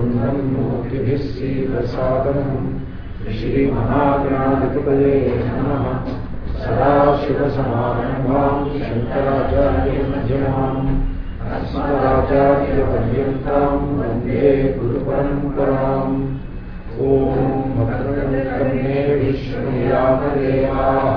ब्रह्मोतिभिः सीदसादनम् श्रीमहागणाधिपतये नमः। सदाशिवसमारम्भाम् शङ्कराचार्यमध्यमाम् अस्मदाचार्यपर्यन्ताम् वंदे गुरुपरम्पराम्। ॐ भद्रम् कर्णे विष्णुयामदेवाः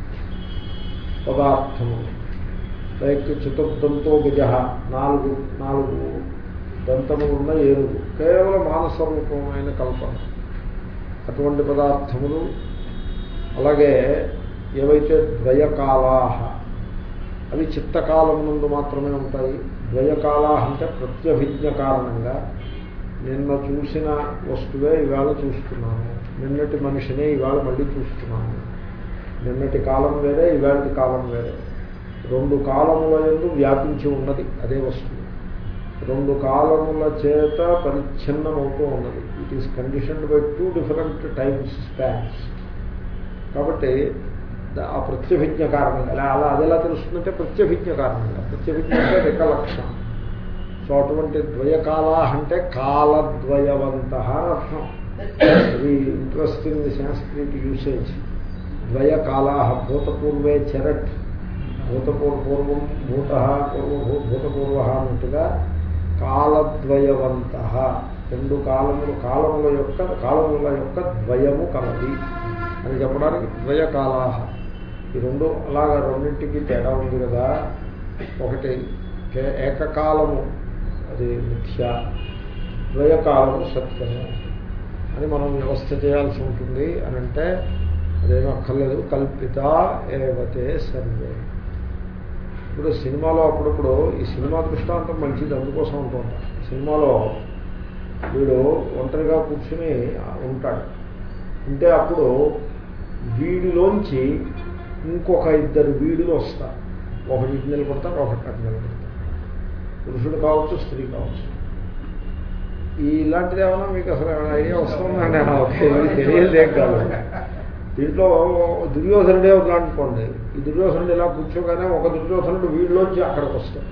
పదార్థము లైక్ చతుర్థంతో గజ. నాలుగు నాలుగు దంతము ఉన్న ఏనుగు కేవలం మానసరూపమైన కల్పన. అటువంటి పదార్థములు. అలాగే ఏవైతే ద్వయకాలాహ అవి చిత్తకాలం ముందు మాత్రమే ఉంటాయి. ద్వయకాలా అంటే ప్రత్యభిజ్ఞ కారణంగా నిన్న చూసిన వస్తువే ఇవాళ చూస్తున్నాను. నిన్నటి మనిషినే ఇవాళ మళ్ళీ చూస్తున్నాను. నిన్నటి కాలం వేరే ఇలాంటి కాలం వేరే. రెండు కాలముల ఎందు వ్యాపించి ఉన్నది అదే వస్తువు. రెండు కాలముల చేత పరిచ్ఛిన్నమవుతూ ఉన్నది. It is conditioned by two different times spans కాబట్టి ఆ ప్రత్యభిజ్ఞ కారణంగా అలా అలా అదెలా తెలుస్తుందంటే ప్రత్యభిజ్ఞ కారణంగా. ప్రత్యభిజ్ఞ అంటే రికలక్షణ సో అటువంటి ద్వయకాలా అంటే కాలద్వయవంత అర్థం. ఇది ఇంట్రెస్టింగ్ సాంస్క్రిట్ యూసేజ్ ద్వయకాలా భూతపూర్వే చరట్ భూతపూర్వపూర్వం భూత పూర్వభూ భూతపూర్వ అన్నట్టుగా కాలద్వయవంత. రెండు కాలములు కాలముల యొక్క కాలముల యొక్క ద్వయము కలది. అని చెప్పడానికి ద్వయకాలా ఈ రెండు అలాగా రెండింటికి తేడా ఉంది కదా. ఒకటి ఏకకాలము అది మిథ్య. ద్వయకాలము సత్యము. అని మనం వ్యవస్థ చేయాల్సి ఉంటుంది. అని అంటే అదేమీ అక్కర్లేదు. కల్పిత ఏవతే సర్వే. ఇప్పుడు సినిమాలో అప్పుడప్పుడు ఈ సినిమా దృష్టాంతం మంచిది అందుకోసం ఉంటుంటా సినిమాలో వీడు ఒంటరిగా కూర్చుని ఉంటాడు. ఉంటే అప్పుడు వీడిలోంచి ఇంకొక ఇద్దరు వీడులు వస్తారు. ఒకటి ఇటు నిలబడతారు ఒకటి అటు నిలబడతారు పురుషుడు కావచ్చు స్త్రీ కావచ్చు. ఇలాంటిది ఏమన్నా మీకు అసలు ఐడియా వస్తుందండి తెలియదే కాదు. దీంట్లో దుర్యోధనుడే ఉన్నాడనుకోండి ఈ దుర్యోధనుడు ఇలా కూర్చోగానే ఒక దుర్యోధనుడు వీడిలోంచి అక్కడికి వస్తాడు.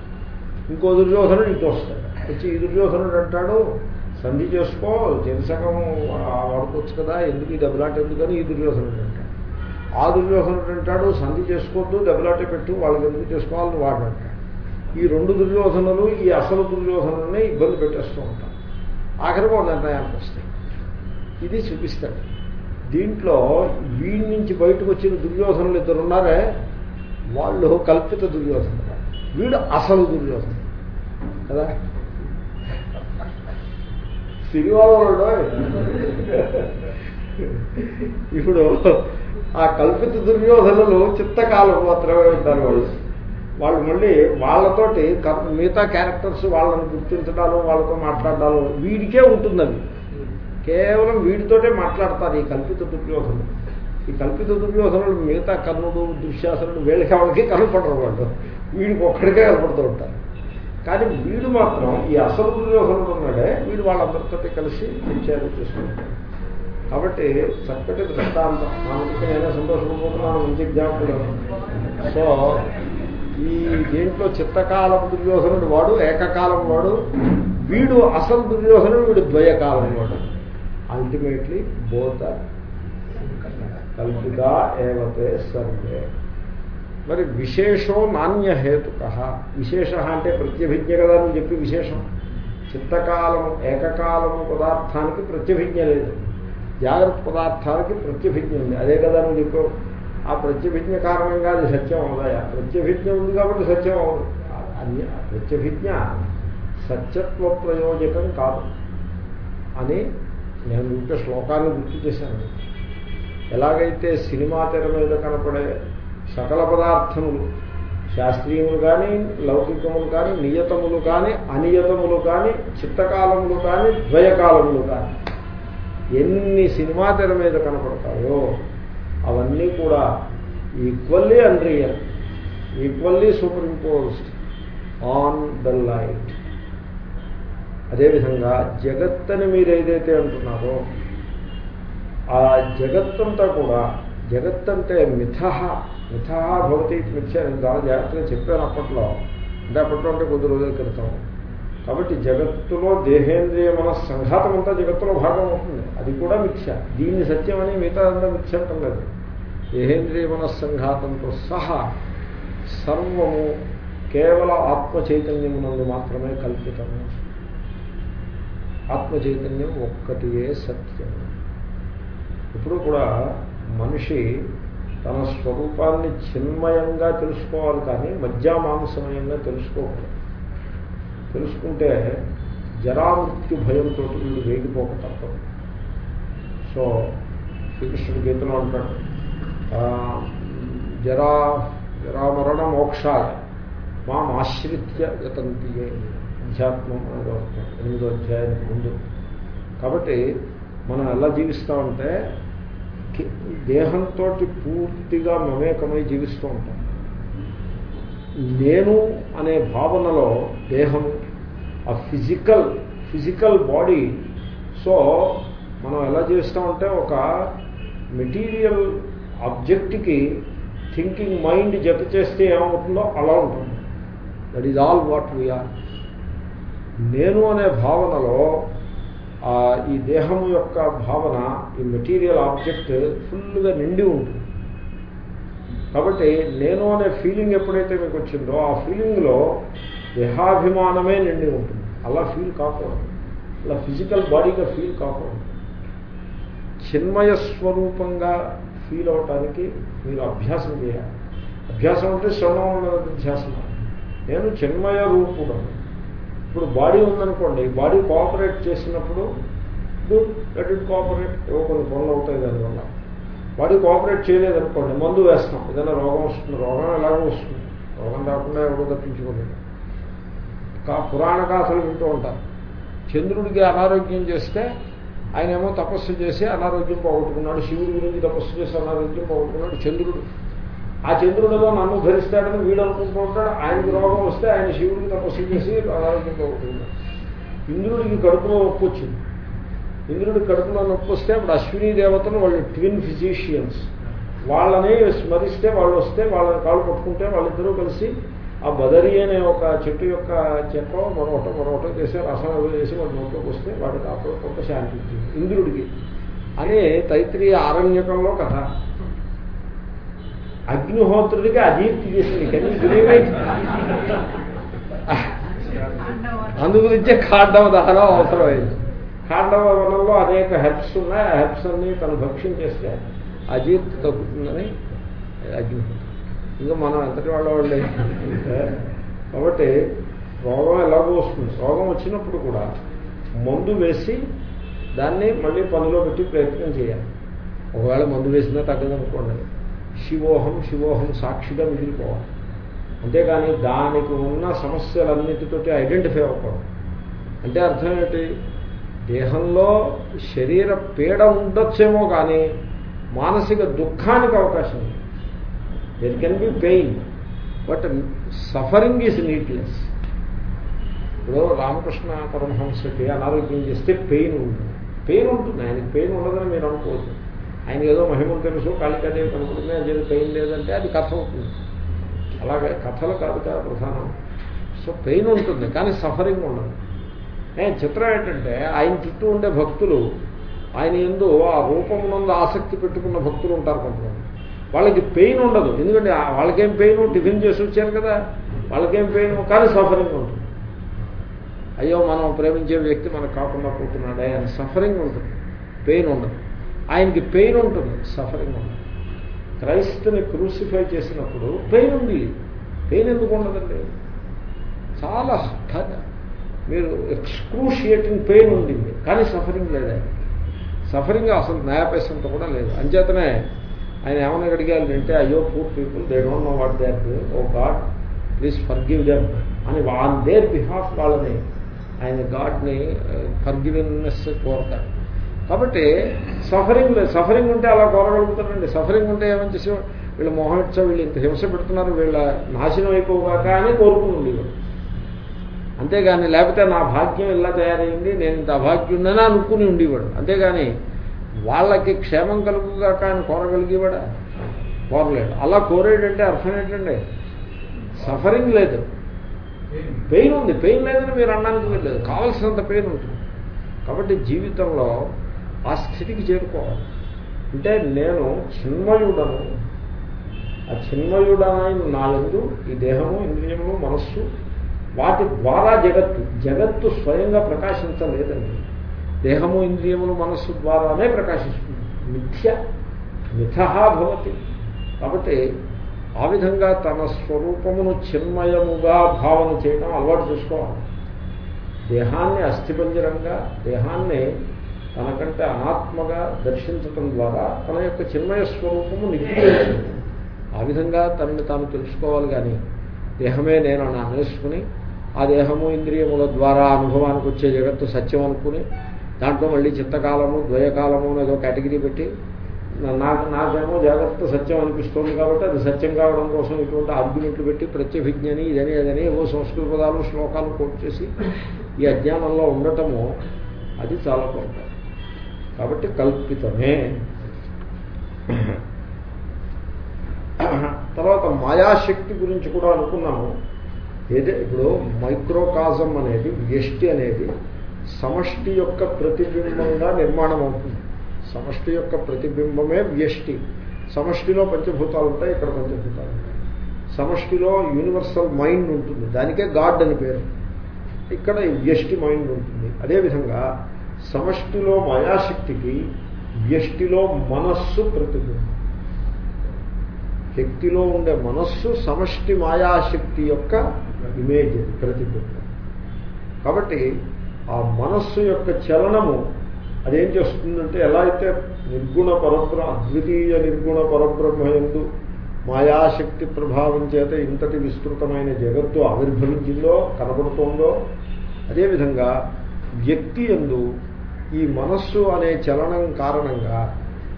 ఇంకో దుర్యోధనుడు ఇటు వస్తాడు. వచ్చి ఈ దుర్యోధనుడు అంటాడు సంధి చేసుకో జనసంగం వాడుకోవచ్చు కదా ఎందుకు ఈ దెబ్బలాట ఎందుకని ఈ దుర్యోధనుడు అంటాడు. ఆ దుర్యోధనుడు అంటాడు సంధి చేసుకోవద్దు దెబ్బలాట పెట్టు వాళ్ళకి ఎందుకు చేసుకోవాలని వాడు అంటాడు. ఈ రెండు దుర్యోధనలు ఈ అసలు దుర్యోధనుల్ని ఇబ్బంది పెట్టేస్తూ ఉంటారు. ఆఖరికి నిర్ణయానికి వస్తాయి. ఇది చూపిస్తాడు. దీంట్లో వీడి నుంచి బయటకు వచ్చిన దుర్యోధనులు ఇద్దరు ఉన్నారే? వాళ్ళు కల్పిత దుర్యోధన వీడు అసలు దుర్యోధన కదా? సినిమాలో ఇప్పుడు ఆ కల్పిత దుర్యోధనులు చిత్తకాలం మాత్రమే ఉంటారు వాళ్ళు. వాళ్ళు మళ్ళీ వాళ్ళతోటి మిగతా క్యారెక్టర్స్ వాళ్ళని గుర్తించడాలు వాళ్ళతో మాట్లాడాలు వీడికే ఉంటుంది అది కేవలం వీడితోటే మాట్లాడతారు ఈ కల్పిత దుర్యోధనుడు ఈ కల్పిత దుర్యోధనుడు మిగతా కర్ణుడు దుశ్శాసనుడు వీళ్ళకి ఎవరికి కనపడరు వాళ్ళు. వీడికి ఒక్కడికే కనపడుతూ ఉంటారు. కానీ వీడు మాత్రం ఈ అసలు దుర్యోధనుడు ఉన్నాడే వీడు వాళ్ళందరితో కలిసి విచారం చేసుకుంటాడు. కాబట్టి చక్కటి దృష్టాంతం. మనకి నేనే సంతోషపడిపోతున్నాను మంచి ఎగ్జాంపుల్ సో ఈ దీంట్లో చిత్తకాలం దుర్యోధనుడు వాడు ఏకకాలం వాడు వీడు అసలు దుర్యోధనుడు వీడు ద్వయకాలం వాడు. అల్టిమేట్లీ బోత కల్పిత ఏవతే సర్వే మరి విశేషో నాణ్యహేతుక విశేష అంటే ప్రత్యభిజ్ఞ కదా అని చెప్పి విశేషం. చిత్తకాలము ఏకకాలము పదార్థానికి ప్రత్యభిజ్ఞ లేదు. జాగ్రత్త పదార్థాలకి ప్రత్యభిజ్ఞ ఉంది. అదే కదా నువ్వు చెప్పావు. ఆ ప్రత్యభిజ్ఞ కారణంగా అది సత్యం అవుదాయా? ప్రత్యభిజ్ఞ ఉంది కాబట్టి సత్యం అవదు. అన్య ప్రత్యభిజ్ఞ సత్యత్వ ప్రయోజకం కాదు. అని నేను ఇంత శ్లోకాన్ని గుర్తు చేశాను. ఎలాగైతే సినిమా తెర మీద కనపడే సకల పదార్థములు శాస్త్రీయములు కానీ లౌకికములు కానీ నియతములు కానీ అనియతములు కానీ చిత్తకాలములు కానీ ద్వయకాలములు కానీ ఎన్ని సినిమా తెర మీద కనపడతాయో అవన్నీ కూడా equally unreal equally superimposed on the light అదేవిధంగా జగత్తని మీరు ఏదైతే అంటున్నారో ఆ జగత్తంతా కూడా జగత్ అంటే మిథ మిథ భవతి మిథ్య నేను చాలా జాగ్రత్తగా చెప్పాను అప్పట్లో. అంటే అప్పట్లో అంటే కొద్ది రోజుల క్రితం. కాబట్టి జగత్తులో దేహేంద్రియ మన సంఘాతం అంతా జగత్తులో భాగం అవుతుంది. అది కూడా మిథ్య. దీన్ని సత్యమని మిగతా అంతా మిథ్య అంటలేదు దేహేంద్రియ మన సంఘాతంతో సహా సర్వము కేవల ఆత్మ చైతన్యమునందు మాత్రమే కల్పితము. ఆత్మ చైతన్యం ఒక్కటియే సత్యం ఇప్పుడు కూడా మనిషి తన స్వరూపాన్ని చిన్మయంగా తెలుసుకోవాలి కానీ మధ్యామాంసమయంగా తెలుసుకోకూడదు. తెలుసుకుంటే జరామృత్యు భయంతో వీడు వేగిపోక తప్పదు. సో శ్రీకృష్ణుడి గీతలో అంటాడు జరా జరామరణ మోక్షాయ మాం ఆశ్రిత్య యతంతియే. అధ్యాత్మం అనేది వస్తుంది ఎనిమిదో అధ్యాయానికి ముందు. కాబట్టి మనం ఎలా జీవిస్తామంటే దేహంతో పూర్తిగా మమేకమై జీవిస్తూ ఉంటాం. నేను అనే భావనలో దేహం ఆ ఫిజికల్ ఫిజికల్ బాడీ. సో మనం ఎలా చేస్తామంటే ఒక మెటీరియల్ ఆబ్జెక్ట్కి థింకింగ్ మైండ్ జత చేస్తే ఏమవుతుందో అలా ఉంటుంది. That is all what we are నేను అనే భావనలో ఈ దేహం యొక్క భావన ఈ మెటీరియల్ ఆబ్జెక్ట్ ఫుల్గా నిండి ఉంటుంది. కాబట్టి నేను అనే ఫీలింగ్ ఎప్పుడైతే మీకు వచ్చిందో ఆ ఫీలింగ్లో దేహాభిమానమే నిండి ఉంటుంది. అలా ఫీల్ కాకూడదు. అలా ఫిజికల్ బాడీగా ఫీల్ కాకూడదు. చిన్మయ స్వరూపంగా ఫీల్ అవటానికి మీరు అభ్యాసం చేయాలి. అభ్యాసం అంటే శ్రవణం అభ్యాసం నేను చిన్మయ రూపుడు. ఇప్పుడు బాడీ ఉందనుకోండి బాడీ కోఆపరేట్ చేసినప్పుడు గుడ్ లెట్ ఇట్ కోఆపరేట్ ఏవో కొన్ని పనులు అవుతాయి దానివల్ల. బాడీ కోఆపరేట్ చేయలేదనుకోండి మందు వేస్తాం. ఏదైనా రోగం వస్తుంది రోగం ఎలాగో వస్తుంది. రోగం రాకుండా ఎవరో తప్పించుకోలేదు కా పురాణ గాథలు వింటూ ఉంటారు చంద్రుడికి అనారోగ్యం చేస్తే ఆయన ఏమో తపస్సు చేసి అనారోగ్యం పోగొట్టుకున్నాడు. శివుడి గురించి తపస్సు చేసి అనారోగ్యం పోగొట్టుకున్నాడు చంద్రుడు. ఆ చంద్రుడిలో నన్ను భరిస్తాడని వీడు అనుకుంటూ ఆయనకు రోగం వస్తే ఆయన శివుడికి తపస్సు చేసి ఆరోగ్యంగా పోగొట్టుకున్నాడు ఇంద్రుడికి కడుపులో నొప్పి వచ్చింది. ఇంద్రుడికి కడుపులో నొప్పి వస్తే అప్పుడు అశ్విని దేవతను వాళ్ళు ట్విన్ ఫిజిషియన్స్ వాళ్ళని స్మరిస్తే వాళ్ళు వస్తే వాళ్ళని కాళ్ళు పట్టుకుంటే వాళ్ళిద్దరూ కలిసి ఆ బదరి అనే ఒక చెట్టు యొక్క చెక్క మరొకట మరొకట చేసి రసం వేసి వాడి నోట్లోకి వస్తే వాడికి అప్పుడు కొంత శాంతి ఇంద్రుడికి అనే తైత్రీయ ఆరణ్యకంలో కథ. అగ్నిహోత్రుడికి అజీర్తి చేసింది కానీ అందు గురించే కాండవ దహనం అవసరమైంది కాండవ వనంలో అనేక హెర్బ్స్ ఉన్నాయి ఆ హెర్బ్స్ అన్ని తను భక్ష్యం చేస్తే అజీర్తి తగ్గుతుందని అగ్నిహోత్రుడు ఇంకా మనం ఎంతటి వాళ్ళవాళ్ళు కాబట్టి రోగం ఎలాగో వస్తుంది రోగం వచ్చినప్పుడు కూడా మందు వేసి దాన్ని మళ్ళీ పనిలో పెట్టి ప్రయత్నం చేయాలి. ఒకవేళ మందు వేసినా తగ్గదనుకోండి. శివోహం శివోహం సాక్షిగా మిగిలిపోవాలి. అంతేగాని దానికి ఉన్న సమస్యలన్నిటితోటి ఐడెంటిఫై అవ్వకూడదు. అంటే అర్థం ఏమిటి దేహంలో శరీర పీడ ఉండొచ్చేమో కానీ మానసిక దుఃఖానికి అవకాశం ఉంది. There can be pain but suffering is needless ఇప్పుడు రామకృష్ణ పరమహంసకి అనారోగ్యం చేస్తే పెయిన్ ఉంటుంది. పెయిన్ ఉంటుంది. ఆయనకి పెయిన్ ఉండదని మీరు అనుకోవచ్చు ఆయన ఏదో మహిమలు తెలుసు కాళికాదేవి కనుకుంటుంది అని చెప్పి పెయిన్ లేదంటే అది కథ అవుతుంది. అలాగే కథలు కాదు కదా ప్రధానం. సో పెయిన్ ఉంటుంది కానీ సఫరింగ్ ఉండదు. చిత్రం ఏంటంటే ఆయన చుట్టూ ఉండే భక్తులు ఆయన ఎందు ఆ రూపమునందు ఆసక్తి పెట్టుకున్న భక్తులు ఉంటారు కొంతమంది. వాళ్ళకి పెయిన్ ఉండదు. ఎందుకంటే వాళ్ళకేం పెయిన్ టిఫిన్ చేసి వచ్చారు కదా వాళ్ళకేం పెయిన్ కానీ సఫరింగ్ ఉంటుంది. అయ్యో మనం ప్రేమించే వ్యక్తి మనకు కాకుండా పోతున్నాడే అని సఫరింగ్ ఉంటుంది. పెయిన్ ఉండదు. ఆయనకి పెయిన్ ఉంటుంది సఫరింగ్ ఉంటుంది. క్రైస్తుని క్రూసిఫై చేసినప్పుడు పెయిన్ ఉంది. పెయిన్ ఎందుకు ఉండదండి? చాలా మీరు ఎక్స్క్రూషియేటింగ్ పెయిన్ ఉండింది కానీ సఫరింగ్ లేదు ఆయనకి. సఫరింగ్ అసలు నయాపేసంత కూడా లేదు. అంచేతనే ఆయన ఏమైనా అడిగారు అయ్యో poor people they don't know what they O God please forgive them అని ఆన్ దేర్ బిహాఫ్ వాళ్ళని ఆయన గాడ్ని uh, ఫర్గివినెస్ కోరతారు. కాబట్టి సఫరింగ్ లేదు సఫరింగ్ ఉంటే అలా కోరగలుగుతారండి సఫరింగ్ ఉంటే ఏమని చేసి వీళ్ళ మొహం వీళ్ళు ఇంత హింస పెడుతున్నారు వీళ్ళ నాశనం అయిపోగాక అని కోరుకుని ఉండేవాడు. అంతేగాని లేకపోతే నా భాగ్యం ఇలా తయారైంది? నేను ఇంత అభాగ్యుండని అనుకుని ఉండేవాడు. అంతేగాని వాళ్ళకి క్షేమం కలుగుగాక ఆయన కోరగలిగేవాడా? కోరలేడు అలా కోరేడంటే అర్థం ఏంటండి సఫరింగ్ లేదు. పెయిన్ ఉంది. పెయిన్ లేదని మీరు అనడానికి వీల్లేదు. కావలసినంత పెయిన్ ఉంటుంది. కాబట్టి జీవితంలో ఆ స్థితికి చేరుకోవాలి. అంటే నేను చిన్మయుడను. ఆ చిన్మయుడనైన నా యందు ఈ దేహము ఇంద్రియములు మనస్సు వాటి ద్వారా జగత్తు జగత్తు స్వయంగా ప్రకాశించలేదండి. దేహము ఇంద్రియములు మనస్సు ద్వారానే ప్రకాశిస్తుంది. మిథ్య మిథహా భవతి. కాబట్టి ఆ విధంగా తన స్వరూపమును చిన్మయముగా భావన చేయడం అలవాటు చేసుకోవాలి. దేహాన్ని అస్థిపంజరంగా దేహాన్ని తనకంటే అనాత్మగా దర్శించటం ద్వారా తన యొక్క చిన్మయ స్వరూపము నిగ్రహించింది ఆ విధంగా తనని తాను తెలుసుకోవాలి కానీ దేహమే నేను అని అనేసుకుని ఆ దేహము ఇంద్రియముల ద్వారా అనుభవానికి వచ్చే జగత్తు సత్యం అనుకుని దాంట్లో మళ్ళీ చిత్తకాలము ద్వయకాలము అనేదో కేటగిరీ పెట్టి నాకు నాకేమో జాగ్రత్త సత్యం అనిపిస్తుంది కాబట్టి అది సత్యం కావడం కోసం ఇటువంటి ఆర్గ్యుమెంట్లు పెట్టి ప్రత్యభిజ్ఞని ఇదని అదని ఏవో సంస్కృత పదాలు శ్లోకాలు కోట్ చేసి ఈ అజ్ఞానంలో ఉండటము అది చాలా కొంత కాబట్టి కల్పితమే. తర్వాత మాయాశక్తి గురించి కూడా అనుకున్నాము. ఏదే? ఇప్పుడు మైక్రోకాజం అనేది వ్యష్టి అనేది సమష్టి యొక్క ప్రతిబింబంగా నిర్మాణం అవుతుంది. సమష్టి యొక్క ప్రతిబింబమే వ్యష్టి. సమష్టిలో పంచభూతాలు ఉంటాయి ఇక్కడ పంచభూతాలు ఉంటాయి. సమష్టిలో యూనివర్సల్ మైండ్ ఉంటుంది. దానికే గాడ్ అని పేరు. ఇక్కడ వ్యష్టి మైండ్ ఉంటుంది. అదేవిధంగా సమష్టిలో మాయాశక్తికి వ్యష్టిలో మనస్సు ప్రతిబింబం. శక్తిలో ఉండే మనస్సు సమష్టి మాయాశక్తి యొక్క ఇమేజ్ ప్రతిబింబం. కాబట్టి ఆ మనస్సు యొక్క చలనము అదేం చేస్తుందంటే ఎలా అయితే నిర్గుణ పరబ్ర అద్వితీయ నిర్గుణ పరబ్రహ్మయందు మాయాశక్తి ప్రభావం చేత ఇంతటి విస్తృతమైన జగత్తు ఆవిర్భవించిందో కనబడుతోందో అదేవిధంగా వ్యక్తి ఎందు ఈ మనస్సు అనే చలనం కారణంగా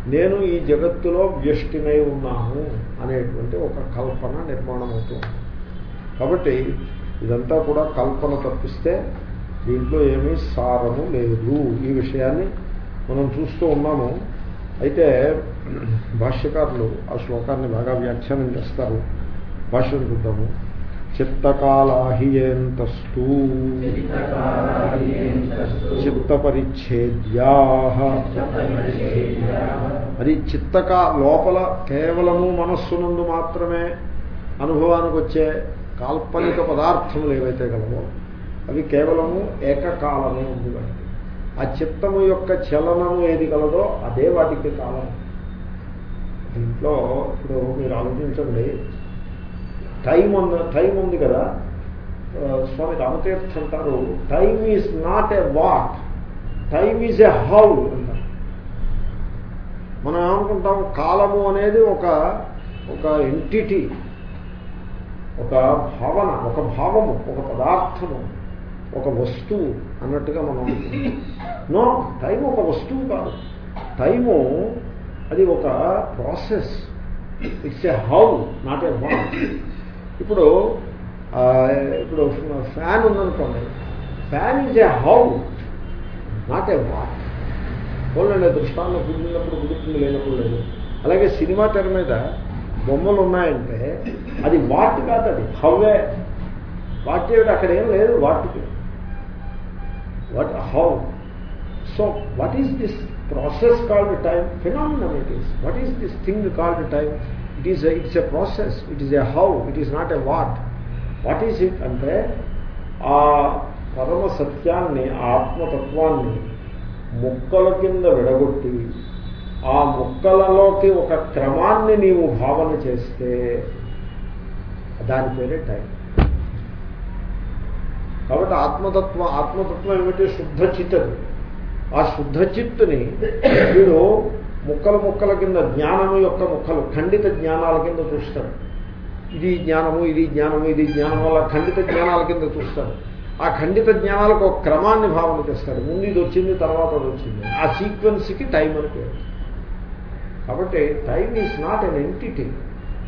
నేను ఈ జగత్తులో వ్యష్టినై ఉన్నాను అనేటువంటి ఒక కల్పన నిర్మాణం అవుతుంది కాబట్టి ఇదంతా కూడా కల్పన తప్పిస్తే దీంట్లో ఏమీ సారము లేదు. ఈ విషయాన్ని మనం చూస్తూ ఉన్నాము. అయితే భాష్యకారులు ఆ శ్లోకాన్ని బాగా వ్యాఖ్యానం చేస్తారు. భాష్యం చూద్దాము చిత్తకాలాహియేంతస్తూ చిత్తపరిచ్ఛేద్యా అది చిత్తక లోపల కేవలము మనస్సునందు మాత్రమే అనుభవానికి వచ్చే కాల్పనిక పదార్థములు ఏవైతే గలవో అవి కేవలము ఏకకాలమే ఉంది వాటికి ఆ చిత్తము యొక్క చలనము ఏది కలదో అదే వాటికి కాలం. దీంట్లో ఇప్పుడు మీరు ఆలోచించండి టైం ఉంది టైం ఉంది కదా. స్వామి రామతీర్థ అంటారు time is not a what time is a how అంటారు. మనం ఏమనుకుంటాం కాలము అనేది ఒక ఒక ఎంటిటీ ఒక భావన ఒక భావము ఒక పదార్థము ఒక వస్తువు అన్నట్టుగా మనం నో టైం ఒక వస్తువు కాదు. టైము అది ఒక process it's a how not a what ఇప్పుడు ఇప్పుడు ఫ్యాన్ ఉందనుకోండి. Fan is a how not a what. పోలండి దృష్టాంతం కుదిరినప్పుడు కుదురుతుంది లేనప్పుడు లేదు. అలాగే సినిమా తెర మీద బొమ్మలు ఉన్నాయంటే అది వాట్ కాదు అది హౌవే. వాట్ ఏమిటి? అక్కడ ఏం లేదు వాట్కి. What how. So what is this process called time phenomenal it is. What is this thing called time it is it's a process it is a how it is not a what what is it అంటే ఆ పరమ సత్యాన్ని ఆ ఆత్మతత్వాన్ని ముక్కల కింద విడగొట్టి ఆ ముక్కలలోకి ఒక క్రమాన్ని నీవు భావన చేస్తే దాని పేరే టైం. కాబట్టి ఆత్మతత్వం ఆత్మతత్వం ఏమిటి? శుద్ధ చిత్తది ఆ శుద్ధ చిత్తుని వీడు ముక్కల ముక్కల కింద జ్ఞానము యొక్క ముక్కలు ఖండిత జ్ఞానాల కింద చూస్తాడు. ఇది జ్ఞానము ఇది జ్ఞానము ఇది జ్ఞానం వల్ల ఖండిత జ్ఞానాల కింద చూస్తాడు. ఆ ఖండిత జ్ఞానాలకు ఒక క్రమాన్ని భావన చేస్తాడు. ముందు ఇది వచ్చింది తర్వాత అది వచ్చింది. ఆ సీక్వెన్స్కి టైం అని పేరు. కాబట్టి time is not an entity.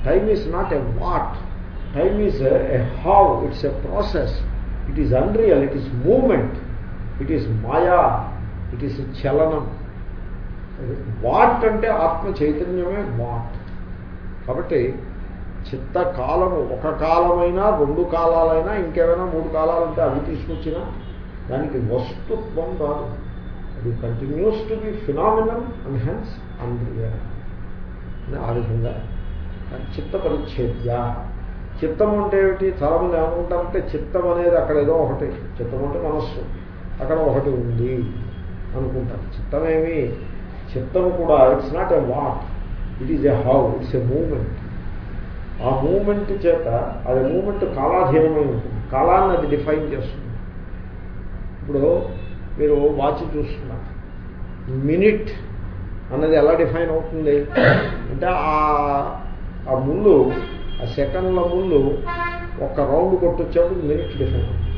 Time is not a what. Time is a how. It's a process. It is unreal. It is movement. It is maya. It is చలనం. వాట్ అంటే ఆత్మ చైతన్యమే వాట్. కాబట్టి చిత్త కాలము ఒక కాలమైనా రెండు కాలాలైనా ఇంకేమైనా మూడు కాలాలు ఉంటే అవి తీసుకొచ్చినా దానికి వస్తుత్వం రాదు. అది continues to be phenomenal and hence unreal ఆ విధంగా. చిత్త పరిచ్ఛేద్య. చిత్తం అంటే ఏమిటి? చాలా మంది ఏమనుకుంటారంటే చిత్తం అనేది అక్కడ ఏదో ఒకటి. చిత్తం అంటే మనస్సు. అక్కడ ఒకటి ఉంది అనుకుంటారు. చిత్తమేమి? చిత్తము కూడా it's not a what it is a how it's a movement ఆ మూమెంట్ చేత అది మూమెంట్ కాలాధీనమై ఉంటుంది. కాలాన్ని అది డిఫైన్ చేస్తుంది. ఇప్పుడు మీరు వాచ్ చూస్తున్నారు. మినిట్ అన్నది ఎలా డిఫైన్ అవుతుంది? అంటే ఆ ముళ్ళు ఆ సెకండ్ల ముళ్ళు ఒక రౌండ్ కొట్టొచ్చేప్పటికి మినిట్ డిఫైన్ అవుతుంది.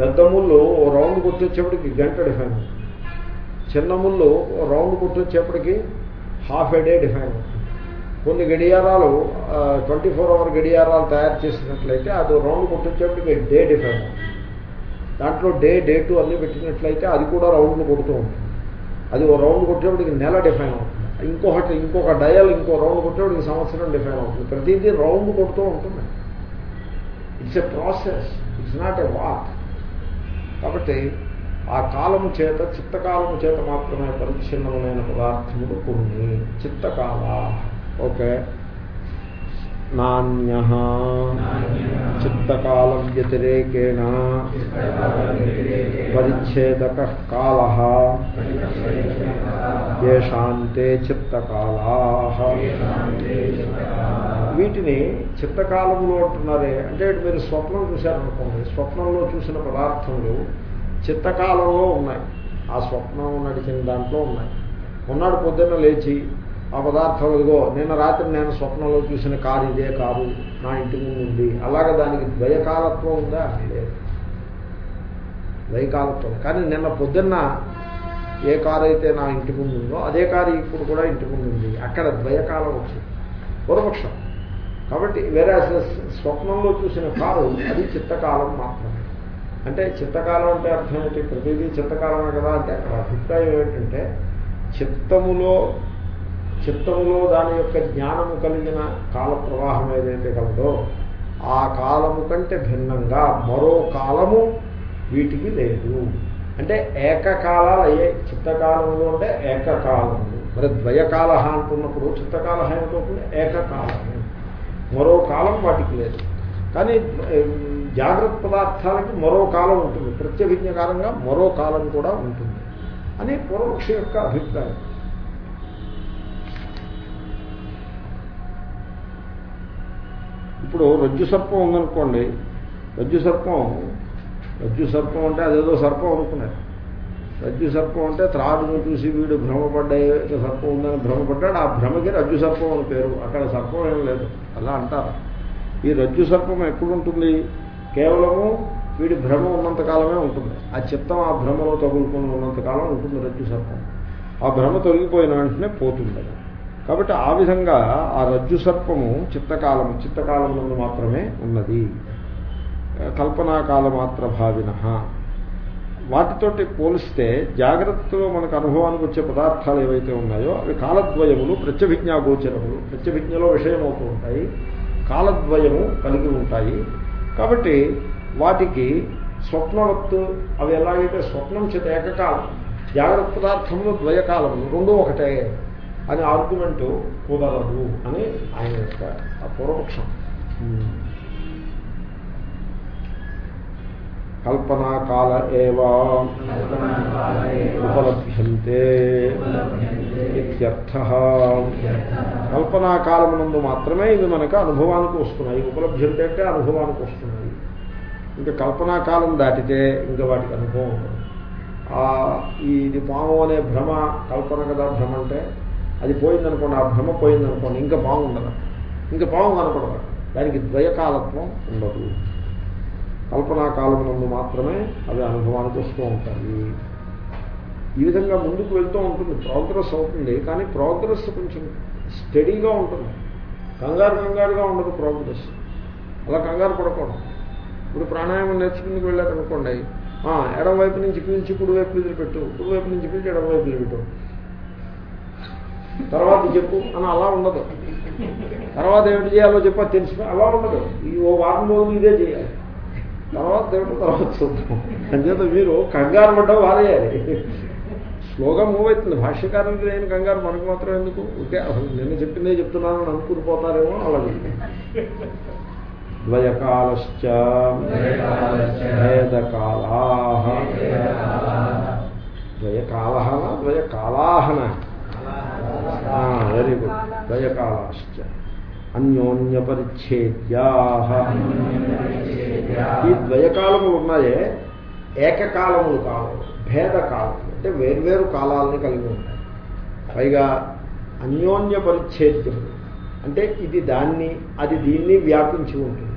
పెద్ద ముళ్ళు ఓ రౌండ్ కొట్టొచ్చేప్పటికి గంట డిఫైన్ అవుతుంది. చిన్న ముళ్ళు రౌండ్ కొట్టొచ్చేప్పటికి హాఫ్ ఏ డే డిఫైన్ కొన్ని గడియారాలు ట్వంటీ ఫోర్ అవర్ గడియారాలు తయారు చేసినట్లయితే అది రౌండ్ కొట్టొచ్చేప్పటికి డే డిఫైన్ దాంట్లో డే డే టూ అన్నీ పెట్టినట్లయితే అది కూడా రౌండ్లు కొడుతూ ఉంటుంది. అది ఓ రౌండ్ కొట్టేప్పటికి నెల డిఫైన్ అవుతుంది. ఇంకొకటి ఇంకొక డయల్ ఇంకో రౌండ్ కొట్టేప్పటికి సంవత్సరం డిఫైన్ అవుతుంది. ప్రతిదీ రౌండ్ కొడుతూ ఉంటుంది. It's a process it's not a walk కాబట్టి ఆ కాలము చేత చిత్తకాలము చేత మాత్రమే పరిచ్ఛిన్నమైన పదార్థములు కొన్ని. చిత్తకాల. ఓకే. నాణ్య. చిత్తకాలం వ్యతిరేకేణ. పరిచ్ఛేదక కాల. ఏషాంతే చిత్తకాలా. వీటిని చిత్తకాలములు అంటున్నారే. అంటే మీరు స్వప్నం చూశారనుకోండి స్వప్నంలో చూసిన పదార్థములు చిత్తకాలంలో ఉన్నాయి. ఆ స్వప్నం నడిచిన దాంట్లో ఉన్నాయి. ఉన్నాడు పొద్దున్న లేచి ఆ పదార్థం ఇదిగో నిన్న రాత్రి నేను స్వప్నంలో చూసిన కారు ఇదే కారు నా ఇంటి ముందు ఉంది. అలాగే దానికి ద్వయకాలత్వం ఉందా? లేదు. ద్వయకాలత్వం కానీ నిన్న పొద్దున్న ఏ కారు అయితే నా ఇంటి ముందు ఉందో అదే కారు ఇప్పుడు కూడా ఇంటి ముందు ఉంది. అక్కడ ద్వయకాలం వచ్చింది. పూర్వపక్షం. కాబట్టి వేరే స్వప్నంలో చూసిన కారు అది చిత్తకాలం మాత్రమే. అంటే చిత్తకాలం అంటే అర్థం ఏంటి ప్రతిదీ చిత్తకాలమే కదా అంటే అక్కడ అభిప్రాయం ఏంటంటే చిత్తములో చిత్తములో దాని యొక్క జ్ఞానము కలిగిన కాల ప్రవాహం ఏదైతే కలదో ఆ కాలము కంటే భిన్నంగా మరో కాలము వీటికి లేదు. అంటే ఏకకాలాలు అయ్యాయి చిత్తకాలంలో అంటే ఏకకాలము. మరి ద్వయకాల అంటున్నప్పుడు చిత్తకాల ఏమిటవుతుంది? ఏకకాలము. మరో కాలం వాటికి లేదు. కానీ జాగ్రత్త పదార్థాలకి మరో కాలం ఉంటుంది. ప్రత్యభిజ్ఞకాలంగా మరో కాలం కూడా ఉంటుంది. అని పూర్వపక్ష యొక్క అభిప్రాయం. ఇప్పుడు రజ్జు సర్పం ఉందనుకోండి రజ్జు సర్పం రజ్జు సర్పం అంటే అదేదో సర్పం అనుకున్నారు. రజ్జు సర్పం అంటే త్రాడును చూసి వీడు భ్రమపడ్డే సర్పం ఉందని భ్రమపడ్డాడు ఆ భ్రమకి రజ్జు సర్పం అని పేరు. అక్కడ సర్పం ఏం లేదు. అలా అంటారు. ఈ రజ్జు సర్పం ఎక్కడుంటుంది కేవలము వీడి భ్రమ ఉన్నంతకాలమే ఉంటుంది. ఆ చిత్తం ఆ భ్రమలో తగులుకొని ఉన్నంతకాలం ఉంటుంది రజ్జు సర్పం. ఆ భ్రమ తొలగిపోయిన వెంటనే పోతుంది కాబట్టి ఆ విధంగా ఆ రజ్జు సర్పము చిత్తకాలము చిత్తకాలం నుండి మాత్రమే ఉన్నది. కల్పనాకాల మాత్ర భావిన. వాటితోటి పోలిస్తే జాగ్రత్తలో మనకు అనుభవానికి వచ్చే పదార్థాలు ఏవైతే ఉన్నాయో అవి కాలద్వయములు ప్రత్యభిజ్ఞాగోచరములు ప్రత్యభిజ్ఞలో విషయమవుతూ ఉంటాయి. కాలద్వయము కలిగి ఉంటాయి. కాబట్టి వాటికి స్వప్నవత్తు అవి ఎలాగైతే స్వప్నం చేత ఏకకాలం జాగ్రత్త పదార్థంలో ద్వయకాలములు రెండూ ఒకటే అని ఆర్గ్యుమెంటు కుదరదు అని ఆయన యొక్క పూర్వపక్షం. కల్పనాకాల ఏవా ఉపలభ్యంతే ఇత్యర్థ. కల్పనాకాలమునందు మాత్రమే ఇవి మనకు అనుభవానికి వస్తున్నాయి. ఉపలభ్యంతే అంటే అనుభవానికి వస్తున్నాయి. ఇంకా కల్పనాకాలం దాటితే ఇంకా వాటికి అనుభవం ఉండదు. ఇది పాము అనే భ్రమ కల్పన కదా భ్రమ అంటే అది పోయిందనుకోండి ఆ భ్రమ పోయిందనుకోండి ఇంకా పాము ఉండదు. ఇంకా పాము కనపడదు. దానికి ద్వయకాలత్వం ఉండదు. కల్పనా కాలమునందు మాత్రమే అవి అనుభవానికి వస్తూ ఉంటాయి. ఈ విధంగా ముందుకు వెళ్తూ ఉంటుంది. ప్రోగ్రెస్ అవుతుంది. కానీ ప్రోగ్రెస్ కొంచెం స్టడీగా ఉంటుంది. కంగారు కంగారుగా ఉండదు ప్రోగ్రెస్. అలా కంగారు పడకూడదు. ఇప్పుడు ప్రాణాయామం నేర్చుకుందుకు వెళ్ళారనుకోండి. ఆ, నుంచి పీల్చి కుడివైపు వైపు వదిలిపెట్టు కుడివైపు నుంచి పీల్చి ఎడమ వైపు తర్వాత చెప్పు అని అలా ఉండదు. తర్వాత ఏమిటి చేయాలో చెప్పా తెలిసి. అలా ఉండదు. ఈ ఓ వారం రోజులు ఇదే చేయాలి. తర్వాత దేవుడు తర్వాత చూద్దాం. అంచేత మీరు కంగారు పడ్డం వారేయాలి స్లోగా మూవ్ అవుతుంది. భాష్యకారులకి నేను కంగారు. మనకు మాత్రం ఎందుకు? ఓకే అసలు నిన్న చెప్పిందే చెప్తున్నాను అని అనుకుని పోతారేమో అలాగే. ద్వయకాలశ్చ భేదకాలా ద్వయకాలహన ద్వయకాలాహన వెరీ గుడ్ ద్వయకాలాశ్చ. అన్యోన్యపరిచ్ఛేద్యా. ఈ ద్వయకాలములు ఉన్నాయే ఏకకాలములు కావు భేదకాలములు అంటే వేర్వేరు కాలాలని కలిగి ఉంటాయి. పైగా అన్యోన్య పరిచ్ఛేద్యం అంటే ఇది దాన్ని అది దీన్ని వ్యాపించి ఉంటుంది.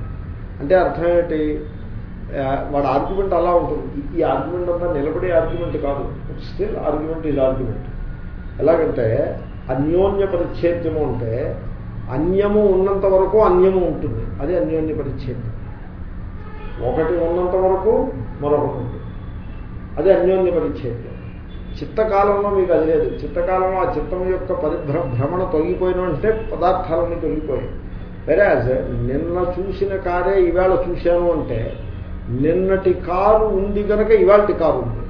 అంటే అర్థం ఏంటి వాడు ఆర్గ్యుమెంట్ అలా ఉంటుంది. ఈ- ఆర్గ్యుమెంట్ అంతా నిలబడే ఆర్గ్యుమెంట్ కాదు. స్టిల్ ఆర్గ్యుమెంట్ ఇది ఆర్గ్యుమెంట్ ఎలాగంటే అన్యోన్య పరిచ్ఛేద్యము అంటే అన్యము ఉన్నంత వరకు అన్యము ఉంటుంది. అది అన్యోన్య పరిచ్ఛేదం. ఒకటి ఉన్నంత వరకు మరొకటి ఉంటుంది. అది అన్యోన్య పరిచ్ఛేదం. చిత్తకాలంలో మీకు అది లేదు. చిత్తకాలంలో ఆ చిత్తం యొక్క పరిభ్ర భ్రమణ తొలగిపోయినంటే పదార్థాలన్నీ తొలగిపోయాయి. వెరాజ్ నిన్న చూసిన కారే ఈవేళ చూశాను అంటే నిన్నటి కారు ఉంది కనుక ఇవాళటి కారు ఉంది.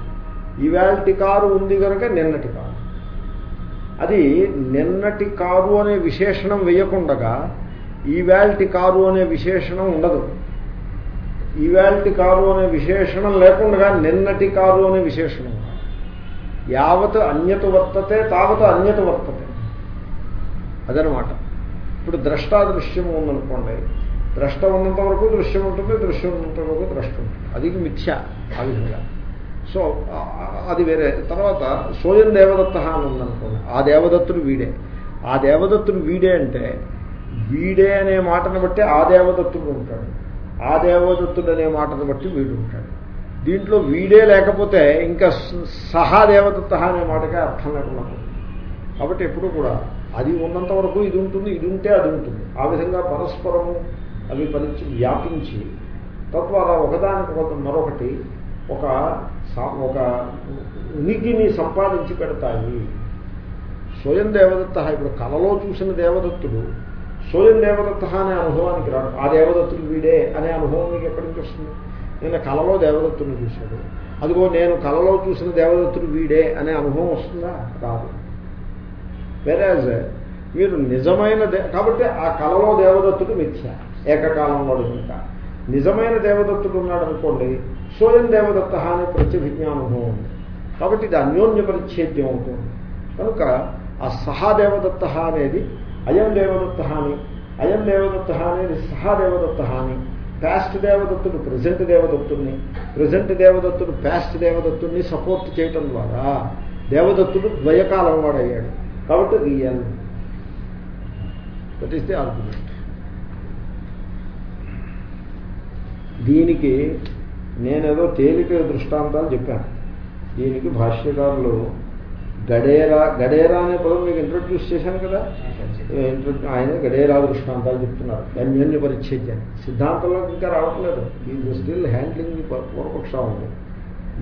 ఇవాళటి కారు ఉంది కనుక నిన్నటి కారు. అది నిన్నటి కారు అనే విశేషణం వేయకుండగా ఈవేల్టి కారు అనే విశేషణం ఉండదు. ఈవేల్టి కారు అనే విశేషణం లేకుండా నిన్నటి కారు అనే విశేషణం యావత్ అన్యత వర్తతే తావత్ అన్యత వర్తతే. అదనమాట. ఇప్పుడు ద్రష్టాదృశ్యం ఉందనుకోండి ద్రష్ట ఉన్నంత వరకు దృశ్యం ఉంటుంది దృశ్యం ఉన్నంత వరకు ద్రష్ట ఉంటుంది. అది మిథ్య ఆ విధంగా. సో అది వేరే. తర్వాత సోయం దేవదత్త అని ఉందనుకోండి. ఆ దేవదత్తుడు వీడే. ఆ దేవదత్తుడు వీడే అంటే వీడే అనే మాటను బట్టి ఆ దేవదత్తుడు ఉంటాడు. ఆ దేవదత్తుడు అనే మాటను బట్టి వీడు ఉంటాడు. దీంట్లో వీడే లేకపోతే ఇంకా సహా దేవదత్త అనే మాటకే అర్థం లేకుండా కాబట్టి ఎప్పుడు కూడా అది ఉన్నంత వరకు ఇది ఉంటుంది ఇది ఉంటే అది ఉంటుంది. ఆ విధంగా పరస్పరము అవి పరిచి వ్యాపించి తద్వారా ఒకదానికి ఒక మరొకటి ఒక ఒక ఉనికిని సంపాదించి పెడతాయి. స్వయం దేవదత్త ఇప్పుడు కళలో చూసిన దేవదత్తుడు స్వయం దేవదత్త అనే అనుభవానికి రాడు. ఆ దేవదత్తుడు వీడే అనే అనుభవం మీకు ఎక్కడి నుంచి వస్తుంది? నేను కళలో దేవదత్తుని చూశాడు. అదిగో నేను కళలో చూసిన దేవదత్తుడు వీడే అనే అనుభవం వస్తుందా? రాదు. వెరాజ్ మీరు నిజమైన కాబట్టి ఆ కళలో దేవదత్తుడు మిథ్య. ఏకకాలంలో ఇంకా నిజమైన దేవదత్తుడు ఉన్నాడు అనుకోండి స్వయం దేవదత్త అనే ప్రత్యభిజ్ఞానుభవం ఉంది. కాబట్టి ఇది అన్యోన్య పరిచ్ఛేద్యం అవుతుంది. కనుక ఆ సహాదేవదత్త అనేది అయం దేవదత్త అని అయం దేవదత్త అనేది సహాదేవదత్త అని ప్యాస్ట్ దేవదత్తుడు ప్రజెంట్ దేవదత్తుడిని ప్రజెంట్ దేవదత్తుడు ప్యాస్ట్ దేవదత్తుడిని సపోర్ట్ చేయటం ద్వారా దేవదత్తుడు ద్వయకాలం వాడయ్యాడు. కాబట్టి real that is the argument దీనికి నేనేదో తేలిక దృష్టాంతాలు చెప్పాను. దీనికి భాష్యకారులు గడేరా గడేరా అనే పదం మీకు ఇంట్రొడ్యూస్ చేశాను కదా? ఆయన గడేరా దృష్టాంతాలు చెప్తున్నారు. అన్యోన్య పరిచ్ఛేద్యాన్ని సిద్ధాంతంలో ఇంకా రావట్లేదు. ఈ స్టిల్ హ్యాండ్లింగ్ పూర్వపక్ష ఉంది.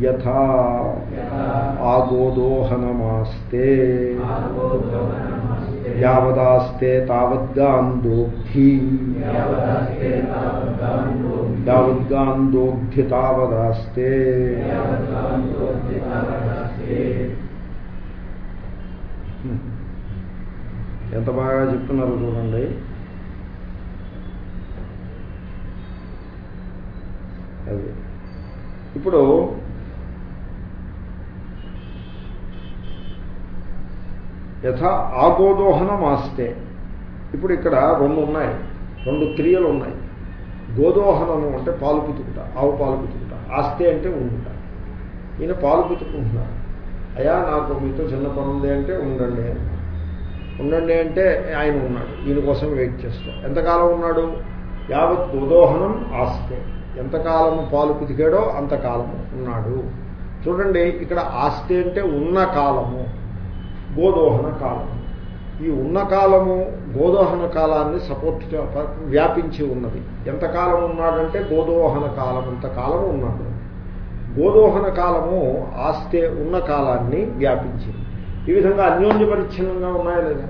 యథా ఆగోదోహనమాస్తే యావదాస్తే తావద్గాందోగ్ధి యావద్గాందోగ్ధి తావదాస్తే. ఎంత బాగా చెప్తున్నారు చూడండి. అది. ఇప్పుడు యథ ఆగోదోహనం ఆస్తే ఇప్పుడు ఇక్కడ రెండు ఉన్నాయి. రెండు క్రియలు ఉన్నాయి. గోదోహనము అంటే పాలు పితుకుట ఆవు పాలు పితుకుట ఆస్తే అంటే ఉండుట. ఈయన పాలు పితుకుంటున్నారు అయ్యా నాకు మీతో చిన్న పని ఉంది అంటే ఉండండి ఉండండి అంటే ఆయన ఉన్నాడు. ఈయన కోసం వెయిట్ చేస్తాం ఎంతకాలం ఉన్నాడు? యావత్ గోదోహనం ఆస్తే. ఎంతకాలము పాలు పితికాడో అంతకాలము ఉన్నాడు. చూడండి ఇక్కడ ఆస్తే అంటే ఉన్న కాలము. గోదోహన కాలం. ఈ ఉన్న కాలము గోదోహన కాలాన్ని సపోర్ట్ వ్యాపించి ఉన్నది. ఎంతకాలం ఉన్నాడంటే గోదోహన కాలం ఇంతకాలము ఉన్నాడు. గోదోహన కాలము ఆస్తే ఉన్న కాలాన్ని వ్యాపించింది. ఈ విధంగా అన్యోన్య పరిచ్ఛిన్నంగా ఉన్నాయా లేదా?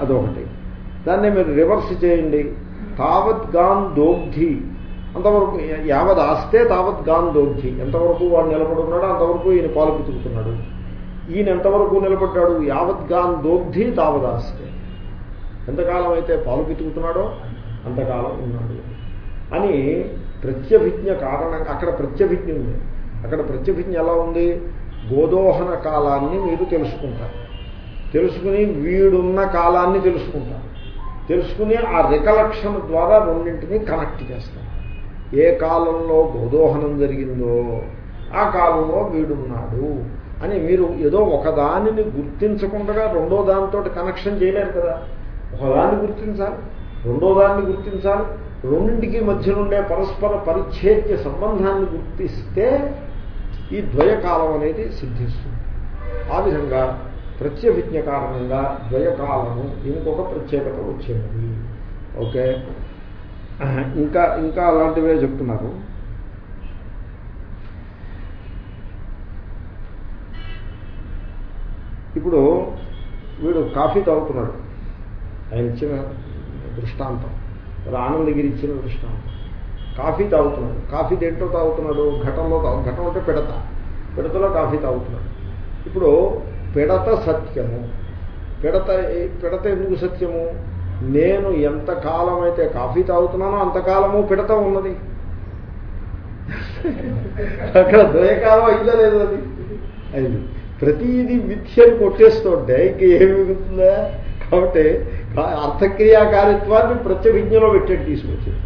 అదొకటి. దాన్ని మీరు రివర్స్ చేయండి. తావత్ గాన్ దోగ్ధి అంతవరకు యావత్ ఆస్తే తావత్ గాన్ దోగ్ధి ఎంతవరకు వాడు నిలబడి ఉన్నాడో అంతవరకు ఈయన పాలు పితుకుతున్నాడు. ఈయన ఎంతవరకు నిలబడ్డాడు యావద్గాన్ దోగ్ధి తావదాస్తే ఎంతకాలం అయితే పాలు పితుకుతున్నాడో అంతకాలం ఉన్నాడు. అని ప్రత్యభిజ్ఞ కారణంగా అక్కడ ప్రత్యభిజ్ఞ ఉంది. అక్కడ ప్రత్యభిజ్ఞ ఎలా ఉంది? గోదోహన కాలాన్ని మీరు తెలుసుకుంటారు. తెలుసుకుని వీడున్న కాలాన్ని తెలుసుకుంటారు. తెలుసుకుని ఆ రికలక్షన్ ద్వారా రెండింటిని కనెక్ట్ చేస్తారు. ఏ కాలంలో గోదోహనం జరిగిందో ఆ కాలంలో వీడున్నాడు. అని మీరు ఏదో ఒకదానిని గుర్తించకుండా రెండో దానితో కనెక్షన్ చేయలేరు కదా. ఒకదాన్ని గుర్తించాలి రెండో దాన్ని గుర్తించాలి రెండింటికి మధ్య నుండే పరస్పర పరిచ్ఛేద్య సంబంధాన్ని గుర్తిస్తే ఈ ద్వయకాలం అనేది సిద్ధిస్తుంది. ఆ విధంగా ప్రత్యభిజ్ఞ కారణంగా ద్వయకాలము ఇంకొక ప్రత్యేకత వచ్చేది. ఓకే? ఇంకా ఇంకా అలాంటివే చెప్తున్నారు. ఇప్పుడు వీడు కాఫీ తాగుతున్నాడు. ఆయన ఇచ్చిన దృష్టాంతం. మరి ఆనందగిరి ఇచ్చిన దృష్టాంతం. కాఫీ తాగుతున్నాడు. కాఫీ దేంట్లో తాగుతున్నాడు? ఘటంలో తాగు ఘటం అంటే పిడత. పిడతలో కాఫీ తాగుతున్నాడు. ఇప్పుడు పిడత సత్యము. పిడత పిడత ఎందుకు సత్యము? నేను ఎంత కాలం అయితే కాఫీ తాగుతున్నానో అంతకాలము పిడత ఉన్నది. అక్కడ ద్వయకాలం అయిందా లేదు అది? అయింది. ప్రతిదీ మిథ్యను కొట్టేస్తుంటే ఇంక ఏమి మిగుతుందా కాబట్టి అర్థక్రియాకారిత్వాన్ని ప్రత్యభిజ్ఞలో పెట్టేట్టు తీసుకొచ్చింది.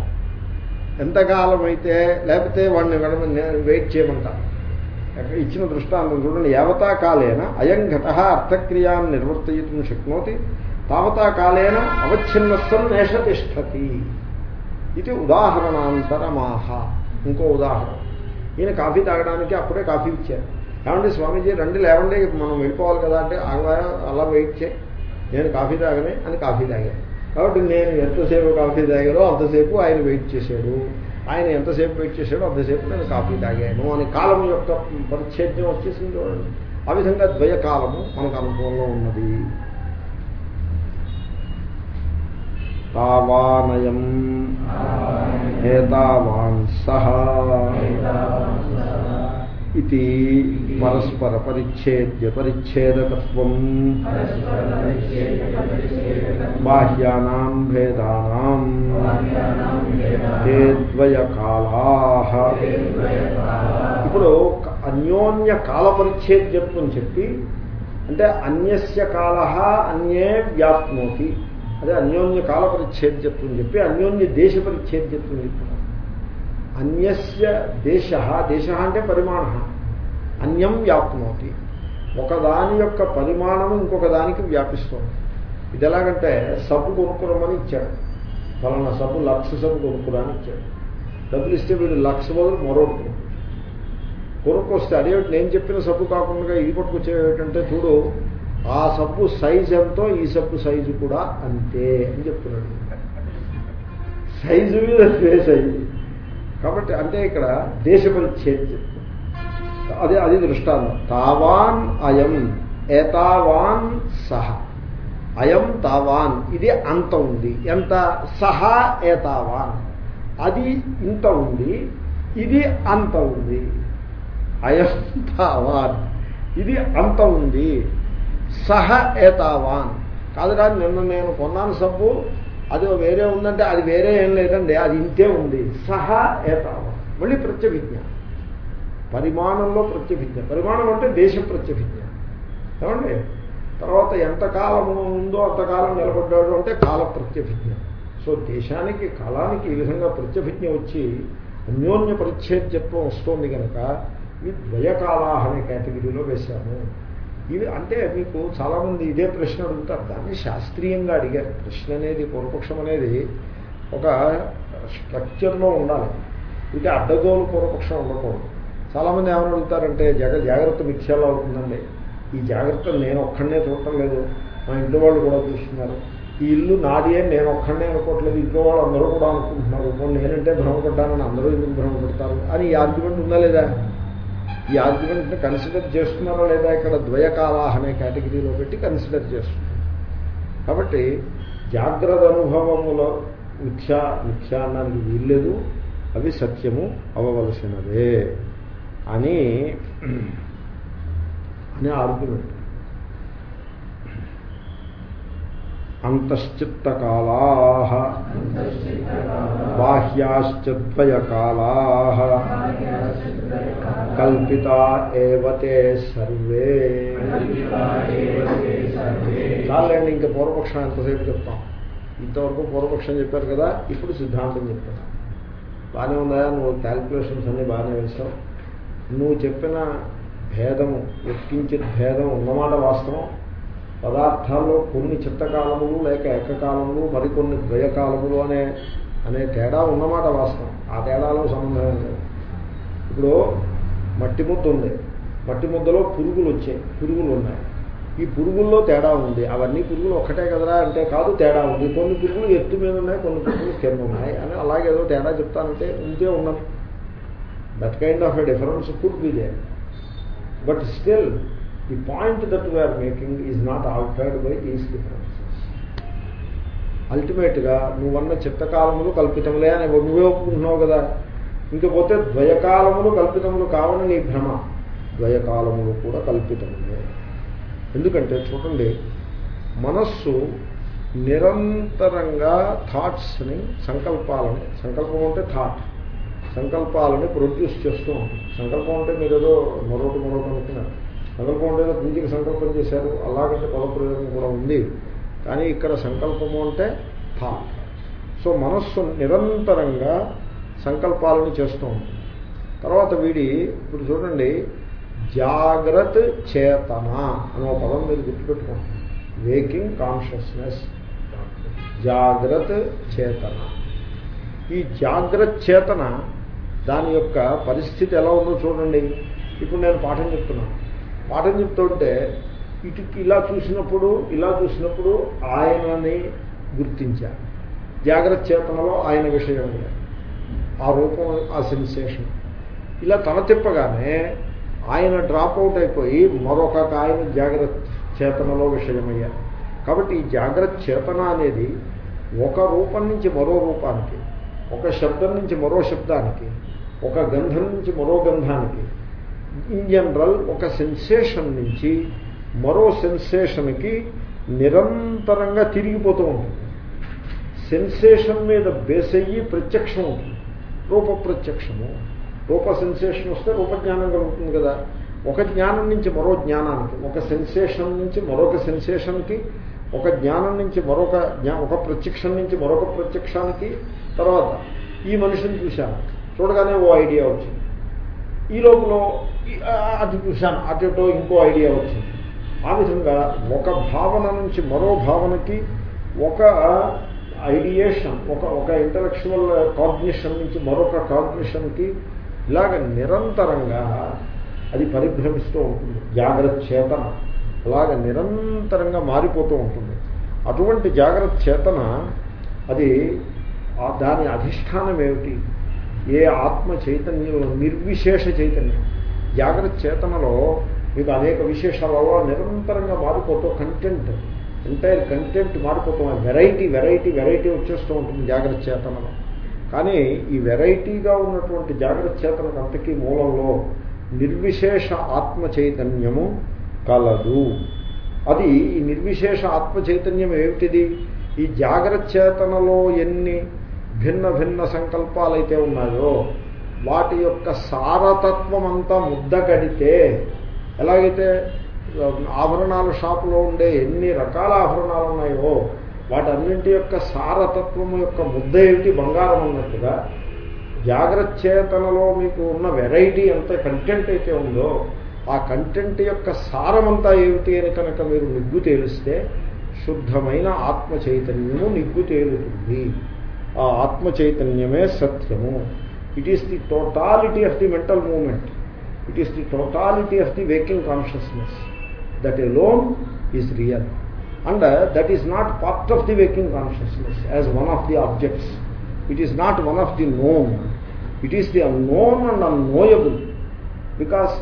ఎంతకాలం అయితే లేకపోతే వాడిని వెడ- వెయిట్ చేయమంటాను ఇచ్చిన దృష్టాంతం చూడండి యావతా కాలేన అయం ఘట అర్థక్రియాన్ని నిర్వర్తయితం శక్నోతి తావతా కాలేన అవచ్ఛిన్న సన్ నేష తిష్టతి. ఇది ఉదాహరణాంతరమాహ ఇంకో ఉదాహరణ. ఈయన కాఫీ తాగడానికి అప్పుడే కాఫీ ఇచ్చారు. ఏమండి స్వామీజీ రండి లేవండి మనం వెళ్ళిపోవాలి కదా అంటే అలా అలా వెయిట్ చేయి. నేను కాఫీ తాగనే అని కాఫీ తాగాను కాబట్టి నేను ఎంతసేపు కాఫీ తాగానో అంతసేపు ఆయన వెయిట్ చేశాడు. ఆయన ఎంతసేపు వెయిట్ చేశాడో అంతసేపు నేను కాఫీ తాగాను అని కాలం యొక్క పరిచ్ఛేద్యం వచ్చేసింది చూడండి. ఆ విధంగా ద్వయ కాలము మనకు అనుభవంలో ఉన్నది. తావానయం. ఏతావాన్ సహ. ఇది పరస్పర పరిచ్ఛేద్య పరిచ్ఛేదకత్వం బాహ్యానాం భేదానాం తే ద్వయకాలా ఇప్పుడు అన్యోన్య కాల పరిచ్ఛేద్యత్వం చెప్పి అంటే అన్యస్య కాల అన్యే వ్యాప్నోతి అదే అన్యోన్య కాల పరిచ్ఛేద్యత్వం చెప్పి అన్యోన్య దేశ పరిచ్ఛేద్యత్వం చెప్తున్నారు అన్యస్య దేశ దేశ అంటే పరిమాణ. అన్యం వ్యాప్నోతి. ఒకదాని యొక్క పరిమాణం ఇంకొక దానికి వ్యాపిస్తుంది. ఇది ఎలాగంటే సబ్బు కొనుక్కురమని ఇచ్చాడు. ఫలానా సబ్బు లక్ష సబ్బు కొనుక్కురాని ఇచ్చాడు. డబ్బులు ఇస్తే వీడు లక్ష బదులు మరొకటి కొనుక్కొస్తే అదేమిటి నేను చెప్పిన సబ్బు కాకుండా ఇది పట్టుకొచ్చేటంటే చూడు ఆ సబ్బు సైజు ఎంతో ఈ సబ్బు సైజు కూడా అంతే అని చెప్తున్నాడు. సైజు మీద ఫేస్ అయ్యి కాబట్టి అంటే ఇక్కడ దేశ అది అదే అది దృష్టాంతం. తావాన్ అయం ఏతావాన్ సహ. అయం తావాన్. ఇది అంత ఉంది. ఎంత? సహ ఏతావాన్. అది ఇంత ఉంది. ఇది అంత ఉంది. అయం తావాన్. ఇది అంత ఉంది. సహ ఏతావాన్. కాదురా నిన్న నేను కొన్నాను సబ్బు. అది వేరే ఉందంటే అది వేరే ఏం లేదండి అది ఇంతే ఉంది. సహా ఏతావ. మళ్ళీ ప్రత్యభిజ్ఞ. పరిమాణంలో ప్రత్యభిజ్ఞ. పరిమాణం అంటే దేశ ప్రత్యభిజ్ఞ. ఏమండి? తర్వాత ఎంతకాలము ఉందో అంతకాలం నిలబడ్డాడు అంటే కాల ప్రత్యభిజ్ఞ. సో దేశానికి కాలానికి ఈ విధంగా ప్రత్యభిజ్ఞ వచ్చి అన్యోన్య పరిచ్ఛేద్యత్వం వస్తోంది కనుక ఈ ద్వయకాలాహ అనే కేటగిరీలో వేశాము. ఇవి అంటే మీకు చాలామంది ఇదే ప్రశ్న అడుగుతారు. దాన్ని శాస్త్రీయంగా అడిగారు. ప్రశ్న అనేది పూర్వపక్షం అనేది ఒక స్ట్రక్చర్లో ఉండాలి. ఇది అడ్డగోలు పూర్వపక్షం ఉండకూడదు. చాలామంది ఏమని అడుగుతారంటే జగ జాగ్రత్త మిథ్యాలో అవుతుందండి. ఈ జాగ్రత్తలు నేను ఒక్కడనే చూడటం లేదు. మా ఇంట్లో వాళ్ళు కూడా చూస్తున్నారు. ఈ ఇల్లు నాది అని నేను ఒక్కడనే అనుకోవట్లేదు. ఇంట్లో వాళ్ళు అందరూ కూడా అనుకుంటున్నారు. నేనంటే భ్రమపడ్డానని అందరూ ఎందుకు భ్రమపడతారు? అని ఈ ఆర్గ్యుమెంట్ ఉందా లేదా? ఈ ఆర్గ్యుమెంట్ని కన్సిడర్ చేస్తున్నారా లేదా ఇక్కడ ద్వయకాలా అనే కేటగిరీలో పెట్టి కన్సిడర్ చేస్తున్నారు. కాబట్టి జాగ్రత్త అనుభవములో మిథ్యా మిథ్యా అన్నానికి వీల్లేదు అవి సత్యము అవ్వవలసినదే అని అనే ఆర్గ్యుమెంట్ అంతశ్చిత్తకాలా బాహ్యాశ్చద్వయకాలా కల్పిత ఏవతే సర్వే. చాలండి ఇంకా పూర్వపక్షం ఎంతసేపు చెప్తాం? ఇంతవరకు పూర్వపక్షం చెప్పారు కదా ఇప్పుడు సిద్ధాంతం చెప్తాను బాగానే ఉన్నాయా? నువ్వు క్యాల్కులేషన్స్ అన్నీ బాగానే వేసావు నువ్వు చెప్పిన భేదము ఎక్కించిన భేదం ఉన్నమాట వాస్తవం. పదార్థాల్లో కొన్ని చిత్తకాలములు లేక ఏకకాలములు మరికొన్ని ద్వయకాలములు అనే అనే తేడా ఉన్నమాట వాస్తవం. ఆ తేడాలో సంబంధం లేదు. ఇప్పుడు మట్టి ముద్ద ఉంది. మట్టి ముద్దలో పురుగులు వచ్చాయి పురుగులు ఉన్నాయి. ఈ పురుగుల్లో తేడా ఉంది. అవన్నీ పురుగులు ఒకటే కదరా అంటే కాదు తేడా ఉంది. కొన్ని పురుగులు ఎత్తు మీద ఉన్నాయి కొన్ని పురుగులు కింద ఉన్నాయి అని అలాగేదో తేడా చెప్తానంటే ఇంతే ఉన్నది. That kind of a difference could be they but still the point that we are making is not altered by these differences అల్టిమేట్గా నువ్వన్న చిత్తకాలములు కల్పితములే అని నువ్వే ఒప్పుకుంటున్నావు కదా. ఇంకపోతే ద్వయకాలములు కల్పితములు కావని నీ భ్రమ. ద్వయకాలములు కూడా కల్పితములే. ఎందుకంటే చూడండి మనస్సు నిరంతరంగా థాట్స్ని సంకల్పాలని సంకల్పం అంటే థాట్ సంకల్పాలని ప్రొడ్యూస్ చేస్తూ ఉంటుంది. సంకల్పం అంటే మీరు ఏదో మరొకటి మరొకటి అనుకున్నారు. సంకల్పం పూజకి సంకల్పం చేశారు. అలాగంటే పదప్రయోగం కూడా ఉంది. కానీ ఇక్కడ సంకల్పము అంటే థాట్. సో మనస్సు నిరంతరంగా సంకల్పాలను చేస్తూ ఉంటుంది. తర్వాత వీడి ఇప్పుడు చూడండి జాగ్రత్త చేతన అనే పదం మీరు గుర్తుపెట్టుకోండి. వేకింగ్ కాన్షియస్నెస్ జాగ్రత్త చేతన. ఈ జాగ్రత్త చేతన దాని యొక్క పరిస్థితి ఎలా ఉందో చూడండి. ఇప్పుడు నేను పాఠం చెప్తున్నాను. పాఠం చెప్తుంటే ఇటు ఇలా చూసినప్పుడు ఇలా చూసినప్పుడు ఆయనని గుర్తించా. జాగ్రత్త చేతనలో ఆయన విషయం ఆ రూపం ఆ సెన్సేషన్ ఇలా తల తిప్పగానే ఆయన డ్రాప్ అవుట్ అయిపోయి మరొక ఆయన జాగ్రత్త చేతనలో విషయమయ్యారు కాబట్టి ఈ జాగ్రత్త చేతన అనేది ఒక రూపం నుంచి మరో రూపానికి ఒక శబ్దం నుంచి మరో శబ్దానికి ఒక గంధం నుంచి మరో గంధానికి ఇన్ జనరల్ ఒక సెన్సేషన్ నుంచి మరో సెన్సేషన్కి నిరంతరంగా తిరిగిపోతూ ఉంటుంది. సెన్సేషన్ మీద బేస్ అయ్యి ప్రత్యక్షం ఉంటుంది రూప ప్రత్యక్షము. రూప సెన్సేషన్ వస్తే రూపజ్ఞానం కలుగుతుంది కదా. ఒక జ్ఞానం నుంచి మరో జ్ఞానానికి ఒక సెన్సేషన్ నుంచి మరొక సెన్సేషన్కి ఒక జ్ఞానం నుంచి మరొక ఒక ప్రత్యక్షం నుంచి మరొక ప్రత్యక్షానికి తర్వాత ఈ మనిషిని చూశాను. చూడగానే ఓ ఐడియా వచ్చింది. ఈ లోపల అటు చూశాను. అటుటో ఇంకో ఐడియా వచ్చింది. ఆ విధంగా ఒక భావన నుంచి మరో భావనకి ఒక ఐడియేషన్ ఒక ఒక ఇంటలెక్చువల్ కాగ్నిషన్ నుంచి మరొక కాగ్నిషన్కి ఇలాగ నిరంతరంగా అది పరిభ్రమిస్తూ ఉంటుంది. జాగ్రత్త చేతన అలాగ నిరంతరంగా మారిపోతూ ఉంటుంది. అటువంటి జాగ్రత్త చేతన అది దాని అధిష్టానం ఏమిటి? ఏ ఆత్మ చైతన్యంలో నిర్విశేష చైతన్యం. జాగ్రత్త చేతనలో మీకు అనేక విశేషాలలో నిరంతరంగా మారిపోతూ కంటెంట్ ఎంటైర్ కంటెంట్ మారిపోతాం వెరైటీ వెరైటీ వెరైటీ వచ్చేస్తూ ఉంటుంది జాగ్రత్త చేతనలో. కానీ ఈ వెరైటీగా ఉన్నటువంటి జాగ్రత్త చేతనకు అంతకీ మూలంలో నిర్విశేష ఆత్మ చైతన్యము కలదు. అది ఈ నిర్విశేష ఆత్మ చైతన్యం ఏమిటిది? ఈ జాగ్రత్త చేతనలో ఎన్ని భిన్న భిన్న సంకల్పాలైతే ఉన్నాయో వాటి యొక్క సారతత్వం అంతా ముద్ద కడితే ఎలాగైతే ఆభరణాల షాపులో ఉండే ఎన్ని రకాల ఆభరణాలు ఉన్నాయో వాటన్నింటి యొక్క సారతత్వం యొక్క ముద్ద ఏమిటి బంగారం అన్నట్టుగా జాగ్రత్త చేతనలో మీకు ఉన్న వెరైటీ ఎంత కంటెంట్ అయితే ఉందో ఆ కంటెంట్ యొక్క సారమంతా ఏమిటి అని కనుక మీరు నిగ్గు తేలిస్తే శుద్ధమైన ఆత్మ చైతన్యము నిగ్గు తేలుతుంది. ఆ ఆత్మ చైతన్యమే సత్యము. It is the totality of the mental moment it is the totality of the waking consciousness that alone is real and that is not part of the waking consciousness as one of the objects it is not one of the known it is the unknown and unknowable because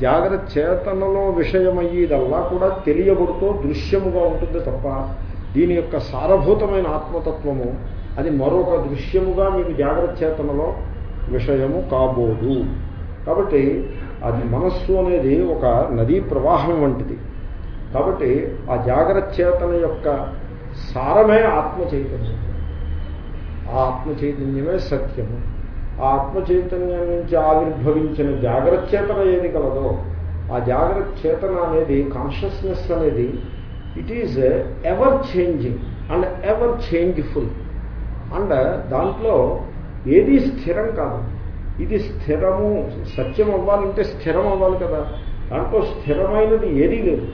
జాగ్రత్త చేతనలో విషయమయ్యేదల్లా కూడా తెలియబడుతూ దృశ్యముగా ఉంటుంది తప్ప దీని యొక్క సారభూతమైన ఆత్మతత్వము అది మరొక దృశ్యముగా మీకు జాగ్రత్త చేతనలో విషయము కాబోదు. కాబట్టి అది మనస్సు అనేది ఒక నదీ ప్రవాహం వంటిది. కాబట్టి ఆ జాగ్రత్త చేతన యొక్క సారమే ఆత్మ చైతన్యం ఆ ఆత్మ చైతన్యమే సత్యము. ఆ ఆత్మ చైతన్యం నుంచి ఆవిర్భవించిన జాగ్రత్త చేతన ఏది కలదో ఆ జాగ్రత్త చేతన అనేది కాన్షియస్నెస్ అనేది it is ever changing and ever changeful and దాంట్లో ఏది స్థిరం కాదు. ఇది స్థిరము సత్యం అవ్వాలంటే స్థిరం అవ్వాలి కదా. దాంట్లో స్థిరమైనది ఏదీ లేదు.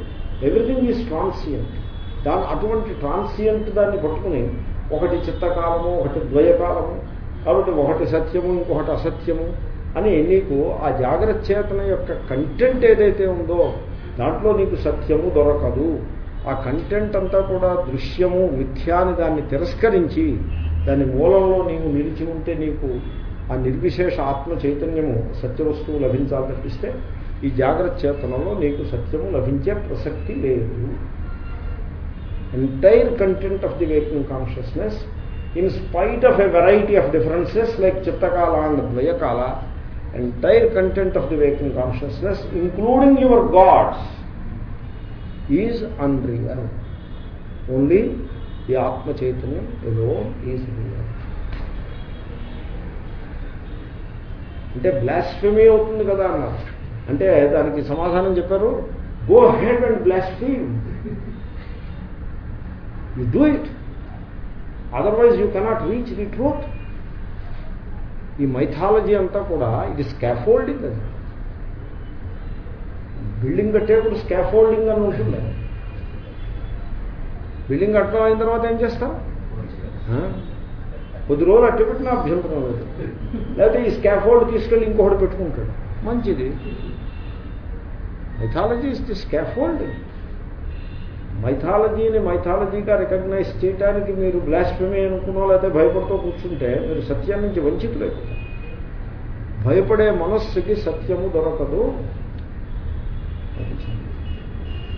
ఎవ్రీథింగ్ ఈజ్ ట్రాన్సియంట్ దాని అటువంటి ట్రాన్సియంట్ దాన్ని పట్టుకుని ఒకటి చిత్తకాలము ఒకటి ద్వయకాలము కాబట్టి ఒకటి సత్యము ఇంకొకటి అసత్యము అని నీకు ఆ జాగ్రత్త చేతన యొక్క కంటెంట్ ఏదైతే ఉందో దాంట్లో నీకు సత్యము దొరకదు. ఆ కంటెంట్ అంతా కూడా దృశ్యము మిథ్యాని దాన్ని తిరస్కరించి దాని మూలంలో నీవు నిలిచి ఉంటే నీకు ఆ నిర్విశేష ఆత్మ చైతన్యము సత్యవస్తువు లభించాలనిపిస్తే ఈ జాగ్రత్త చేతనలో నీకు సత్యము లభించే ప్రసక్తి లేదు. Entire content of the waking consciousness in spite of a variety of differences like చిత్తకాల and ద్వయకాల entire content of the waking consciousness including your gods is unreal only ఈ ఆత్మ చైతన్యం ఏదో is అంటే బ్లాస్ఫెమీ అవుతుంది కదా అన్నారు అంటే దానికి సమాధానం చెప్పారు go ahead and blaspheme you do it otherwise you cannot reach the truth ఈ మైథాలజీ అంతా కూడా ఇది స్కాఫోల్డింగ్ అది. బిల్డింగ్ కట్టేప్పుడు స్కాఫోల్డింగ్ అని ఉంటుంది. బిల్డింగ్ కట్టడం అయిన తర్వాత ఏం చేస్తాం కొద్ది రోజులు అట్టి పెట్టిన అభ్యంతరం లేదు. లేకపోతే ఈ స్కాఫోల్డ్ తీసుకెళ్ళి ఇంకొకటి పెట్టుకుంటాడు. మంచిది. మైథాలజీ ఇస్ ది స్కాఫోల్డ్ మైథాలజీని మైథాలజీగా రికగ్నైజ్ చేయడానికి మీరు బ్లాస్ఫెమీ అనుకున్నా లేకపోతే భయపడుతూ కూర్చుంటే మీరు సత్యం నుంచి వంచితులైపోతారు. భయపడే మనస్సుకి సత్యము దొరకదు.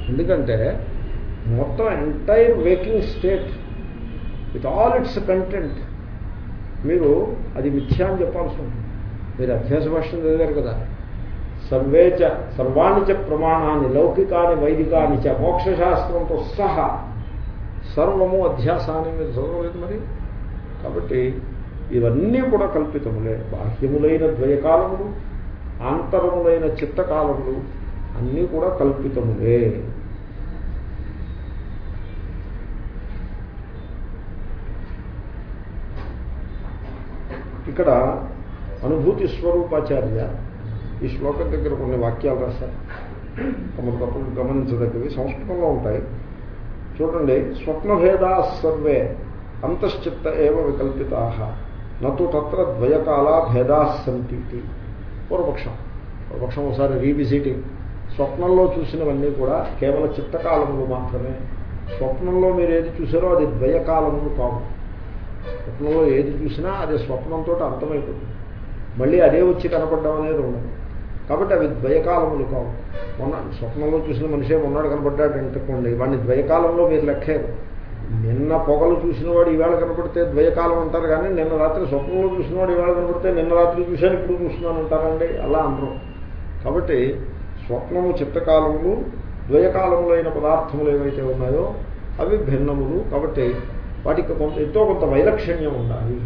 ఎందుకంటే మొత్తం entire waking state with all its content మీరు అది మిథ్యా అని చెప్పాల్సి ఉంటుంది. మీరు అభ్యాస భాషను చదివారు కదా. సర్వేచ సర్వాణిచ చ ప్రమాణాన్ని లౌకికాని వైదికాని చ మోక్షశాస్త్రంతో సహా సర్వము అధ్యాసాన్ని మీరు చదవలేదు మరి? కాబట్టి ఇవన్నీ కూడా కల్పితములే. బాహ్యములైన ద్వయకాలములు ఆంతరములైన చిత్తకాలములు అన్నీ కూడా కల్పితములే. ఇక్కడ అనుభూతి స్వరూపాచార్య ఈ శ్లోకం దగ్గర కొన్ని వాక్యాలు రాశారు. తమకు తప్పకు గమనించదగ్గవి సంస్కృతంలో ఉంటాయి. చూడండి స్వప్నభేదా సర్వే అంతశ్చిత్త ఏవ వికల్పితా. నటు తత్ర ద్వయకాలా భేదా సంతి పూర్వపక్షం. పూర్వపక్షం ఒకసారి రీవిజిటింగ్. స్వప్నంలో చూసినవన్నీ కూడా కేవల చిత్తకాలములు మాత్రమే. స్వప్నంలో మీరు ఏది చూసారో అది ద్వయకాలములు కావు. స్వప్నంలో ఏది చూసినా అది స్వప్నంతో అంతమైపోతుంది మళ్ళీ అదే వచ్చి కనపడడం అనేది ఉండదు. కాబట్టి అవి ద్వయకాలములు కావు. మొన్న స్వప్నంలో చూసిన మనిషే ఉన్నాడు కనపడ్డాడు అంటుకోండి వాడిని ద్వయకాలంలో మీరు లెక్కేరు. నిన్న పొగలు చూసినవాడు ఈవేళ కనపడితే ద్వయకాలం అంటారు కానీ నిన్న రాత్రి స్వప్నంలో చూసినవాడు ఈవేళ కనపడితే నిన్న రాత్రి చూశాను ఇప్పుడు చూస్తున్నాను అంటారండి. అలా అనరు. కాబట్టి స్వప్నము చిత్తకాలములు ద్వయకాలములైన పదార్థములు ఏవైతే ఉన్నాయో అవి భిన్నములు. కాబట్టి వాటికి కొంత ఎంతో కొంత వైలక్షణ్యం ఉండాలి.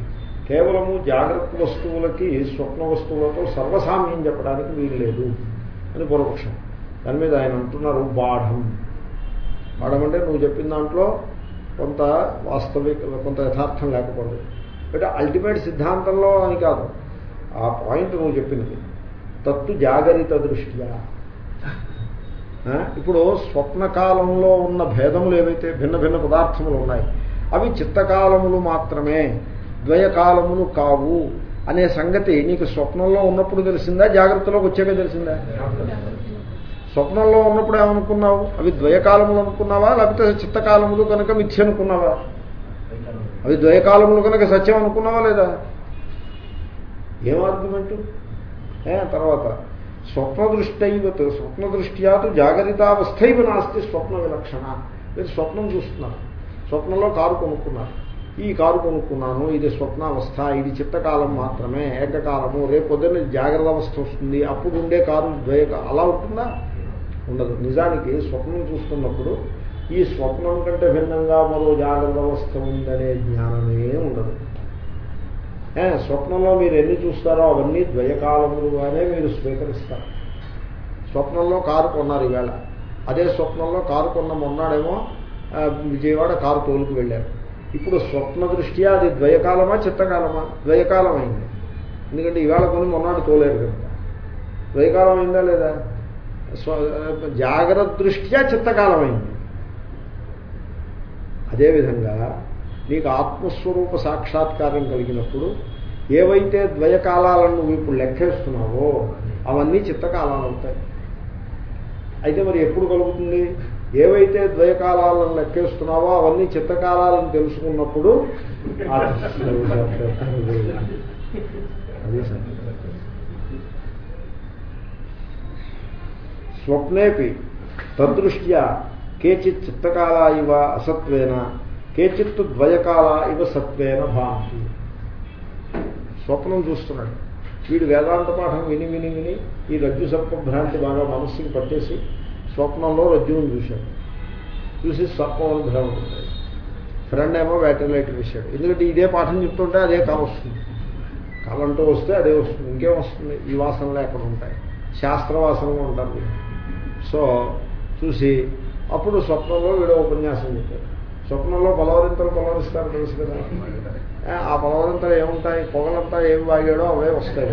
కేవలము జాగ్రత్త వస్తువులకి స్వప్న వస్తువులతో సర్వసామ్యం చెప్పడానికి వీలు లేదు అని పూర్వపక్షం దాని మీద ఆయన అంటున్నారు బాఢం. బాఢం అంటే నువ్వు చెప్పిన దాంట్లో కొంత వాస్తవిక కొంత యథార్థం లేకపోలేదు. బట్ అల్టిమేట్ సిద్ధాంతంలో అని కాదు. ఆ పాయింట్ నువ్వు చెప్పింది తత్తు జాగరిత దృష్ట్యా. ఇప్పుడు స్వప్నకాలంలో ఉన్న భేదములు ఏవైతే భిన్న భిన్న పదార్థములు ఉన్నాయి అవి చిత్తకాలములు మాత్రమే ద్వయకాలములు కావు అనే సంగతి నీకు స్వప్నంలో ఉన్నప్పుడు తెలిసిందా? జాగ్రత్తలోకి వచ్చాక తెలిసిందా? స్వప్నంలో ఉన్నప్పుడు ఏమనుకున్నావు? అవి ద్వయకాలములు అనుకున్నావా? లేకపోతే చిత్తకాలములు కనుక మిథ్య అనుకున్నావా? అవి ద్వయకాలములు కనుక సత్యం అనుకున్నావా లేదా? ఏం ఆర్గ్యుమెంటు తర్వాత స్వప్న దృష్టైవత్ స్వప్న దృష్ట్యాతు జాగరితావస్థైవ నాస్తి స్వప్న విలక్షణ. మీరు స్వప్నం చూస్తున్నారు. స్వప్నంలో కారు కొనుక్కున్నాను. ఈ కారు కొనుక్కున్నాను. ఇది స్వప్నావస్థ. ఇది చిత్తకాలం మాత్రమే. ఏకకాలము. రేపు పొద్దున్న జాగ్రత్త అవస్థ వస్తుంది. అప్పుడు ఉండే కారు ద్వయ అలా ఉంటుందా? ఉండదు. నిజానికి స్వప్నం చూస్తున్నప్పుడు ఈ స్వప్నం కంటే భిన్నంగా మరో జాగ్రత్త అవస్థ ఉందనే జ్ఞానమే ఉండదు. ఏ, స్వప్నంలో మీరు ఎన్ని చూస్తారో అవన్నీ ద్వయకాలములుగానే మీరు స్వీకరిస్తారు. స్వప్నంలో కారు కొన్నారు ఈవేళ. అదే స్వప్నంలో కారు కొన్న మొన్నాడేమో విజయవాడ కారు తోలుకు వెళ్ళారు. ఇప్పుడు స్వప్న దృష్ట్యా అది ద్వయకాలమా చిత్తకాలమా? ద్వయకాలం అయింది. ఎందుకంటే ఇవాళ కొని మొన్నటి తోలేరు కనుక ద్వయకాలం అయిందా లేదా? స్వ జాగ్రత్త దృష్ట్యా చిత్తకాలం అయింది. అదేవిధంగా నీకు ఆత్మస్వరూప సాక్షాత్కారం కలిగినప్పుడు ఏవైతే ద్వయకాలను నువ్వు ఇప్పుడు లెక్కేస్తున్నావో అవన్నీ చిత్తకాలాలు అవుతాయి. అయితే మరి ఎప్పుడు కలుగుతుంది? ఏవైతే ద్వయకాలాలను లెక్కేస్తున్నావో అవన్నీ చిత్తకాలను తెలుసుకున్నప్పుడు స్వప్నేపి తదృష్ట్యా కేచిత్ చిత్తకాల ఇవ అసత్వేన కేచిత్ ద్వయకాల ఇవ సత్వేన భాంతి. స్వప్నం చూస్తున్నాడు. వీడు వేదాంత పాఠం విని విని విని ఈ రజ్జు సర్పభ్రాంతి బాగా మనస్సుకి పట్టేసి స్వప్నంలో రజ్జువుని చూశాడు. చూసి సర్పం అని ఉంటాయి ఫ్రెండ్ ఏమో వ్యాటిలైట్ వేశాడు. ఎందుకంటే ఇదే పాఠం చెప్తుంటే అదే కావస్తుంది కాలంటూ వస్తే అదే వస్తుంది. ఇంకేం వస్తుంది? ఈ వాసనలు ఎక్కడ ఉంటాయి. శాస్త్రవాసనలు ఉంటుంది సో చూసి అప్పుడు స్వప్నంలో వీడో ఉపన్యాసం చెప్పాడు. స్వప్నంలో పొలవరింతలు పలవరిస్తారు తెలుసు కదా? ఆ పొలవరింతలు ఏముంటాయి? పొగలంతా ఏం వాగాడో అవే వస్తాయి.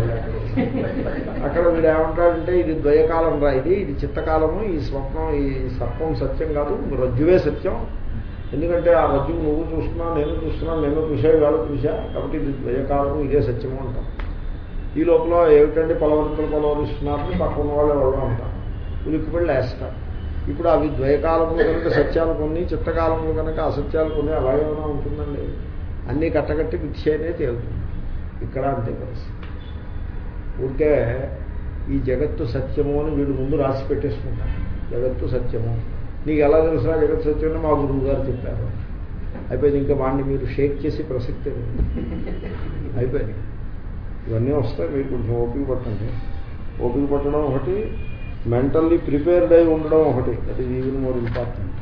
అక్కడ వీడు ఏమంటాడంటే ఇది ద్వయకాలం రా ఇది ఇది చిత్తకాలము ఈ స్వప్నం ఈ సర్పం సత్యం కాదు రజ్జువే సత్యం. ఎందుకంటే ఆ రజ్జువు నువ్వు చూస్తున్నా నేను చూస్తున్నా నేను చూసా వాళ్ళు చూసా కాబట్టి ఇది ద్వయకాలము ఇదే సత్యము అంటాం. ఈ లోపల ఏమిటంటే పొలవంతులు పొలవరిస్తున్నారని పక్కన వాళ్ళు ఎవరో అంటారు. ఉలిక్కిపడి లేస్తారు. ఇప్పుడు అవి ద్వయకాలంలో కనుక సత్యాలు కొన్ని చిత్తకాలంలో కనుక అసత్యాలు కొన్ని అలాగే ఉంటుందండి? అన్నీ కట్టకట్టి మిథ్యనే తేలుతుంది. ఇక్కడ అంతే పరిస్థితి. ఊరికే ఈ జగత్తు సత్యము అని వీడు ముందు రాసి పెట్టేసుకుంటాను జగత్తు సత్యము. నీకు ఎలా తెలుసునా జగత్తు సత్యం మా గురువు గారు చెప్పారు. అయిపోయింది ఇంకా వాడిని మీరు షేక్ చేసి ప్రసక్తి అయిపోయింది. ఇవన్నీ వస్తాయి మీరు కొంచెం ఓపిక పట్టండి. ఓపిక పట్టడం ఒకటి మెంటల్లీ ప్రిపేర్డ్ అయి ఉండడం ఒకటి. అది ఈవెన్ మోర్ ఇంపార్టెంట్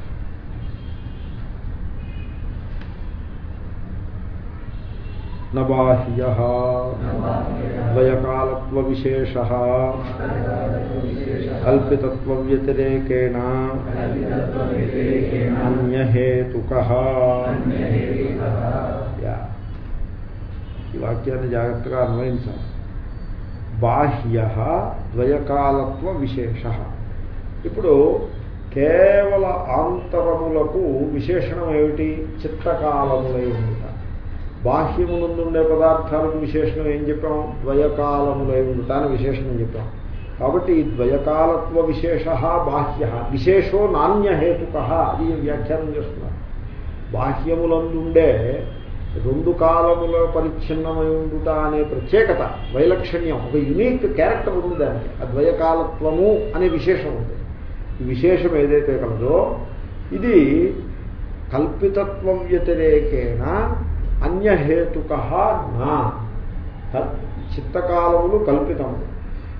నబాహ్య ద్వయకాలత్వ విశేష కల్పితత్వ వ్యతిరేకేణ అన్యహేతుక ఈ వాక్యాన్ని జాగ్రత్తగా అన్వయించాలి. బాహ్య ద్వయకాలత్వ విశేష ఇప్పుడు కేవల ఆంతరములకు విశేషణం ఏమిటి? చిత్తకాలములై ఉంది. బాహ్యమునందుండే పదార్థాలకు విశేషణం ఏం చెప్పాం? ద్వయకాలములై ఉండుట విశేషణం చెప్పాం? కాబట్టి ఈ ద్వయకాలత్వ విశేష బాహ్య. విశేషో నాణ్యహేతుక. అది వ్యాఖ్యానం చేస్తున్నారు. బాహ్యములందుండే రెండు కాలముల పరిచ్ఛిన్నమై ఉండుట అనే ప్రత్యేకత వైలక్షణ్యం ఒక యునీక్ క్యారెక్టర్ ఉంది దానికి. అద్వయకాలత్వము అనే విశేషం ఉంది. ఈ విశేషం ఏదైతే కలదో ఇది కల్పితత్వం వ్యతిరేకేణ అన్యహేతుక నా. కల్- చిత్తకాలములు కల్పితము.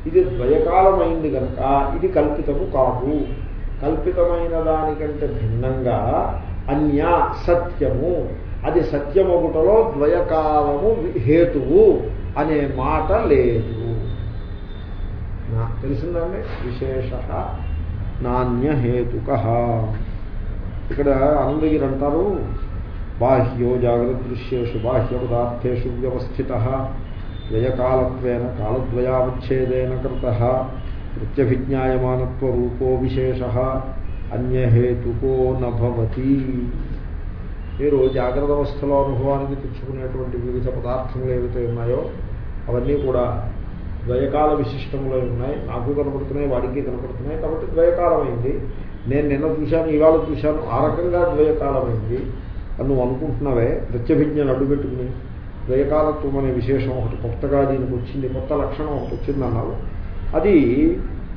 ఇది ద్వయకాలమైంది కనుక ఇది కల్పితము కాదు. కల్పితమైన దానికంటే భిన్నంగా అన్య సత్యము. అది సత్యమొకటలో ద్వయకాలము హేతువు అనే మాట లేదు. నాకు తెలిసిందండి? విశేష నాణ్యహేతుక. ఇక్కడ ఆనందగిరి అంటారు బాహ్యో జాగ్రదృశ్యేషు బాహ్య పదార్థేషు వ్యవస్థిత వ్యయకాలత్వేన కాలద్వయావచ్ఛేదేన కృత ప్రత్యభిజ్ఞాయమానత్వరూపో విశేష అన్యహేతుకో నభవతి మీరు జాగ్రత్త అవస్థలో అనుభవానికి తెచ్చుకునేటువంటి వివిధ పదార్థములు ఏవైతే ఉన్నాయో అవన్నీ కూడా ద్వయకాల విశిష్టములై ఉన్నాయి. నాకు కనపడుతున్నాయి వాడికి కనపడుతున్నాయి. కాబట్టి ద్వయకాలమైంది. నేను నిన్న చూశాను ఇవాళ చూశాను. ఆ రకంగా ద్వయకాలమైంది. అని నువ్వు అనుకుంటున్నావే? ప్రత్యభిజ్ఞను అడ్డుపెట్టుకుని ద్వయకాలత్వం అనే విశేషం ఒకటి కొత్తగా దీనికి వచ్చింది కొత్త లక్షణం ఒకటి వచ్చిందన్నావు. అది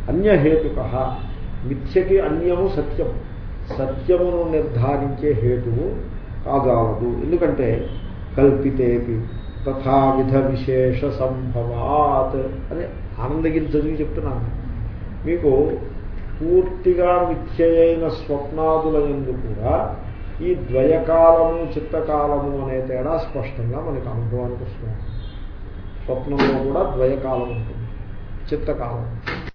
అన్యహేతుక. మిథ్యకి అన్యము సత్యం. సత్యమును నిర్ధారించే హేతువు కాజాలదు. ఎందుకంటే కల్పితేపి తథావిధ విశేష సంభవాత్. అని ఆనందగిరి చదివి చెప్తున్నాను. మీకు పూర్తిగా మిథ్యయైన స్వప్నాదుల ఎందు కూడా ఈ ద్వయకాలము చిత్తకాలము అనే తేడా స్పష్టంగా మనకు అనుభవానికి వస్తుంది. స్వప్నంలో కూడా ద్వయకాలం ఉంటుంది. చిత్తకాలం.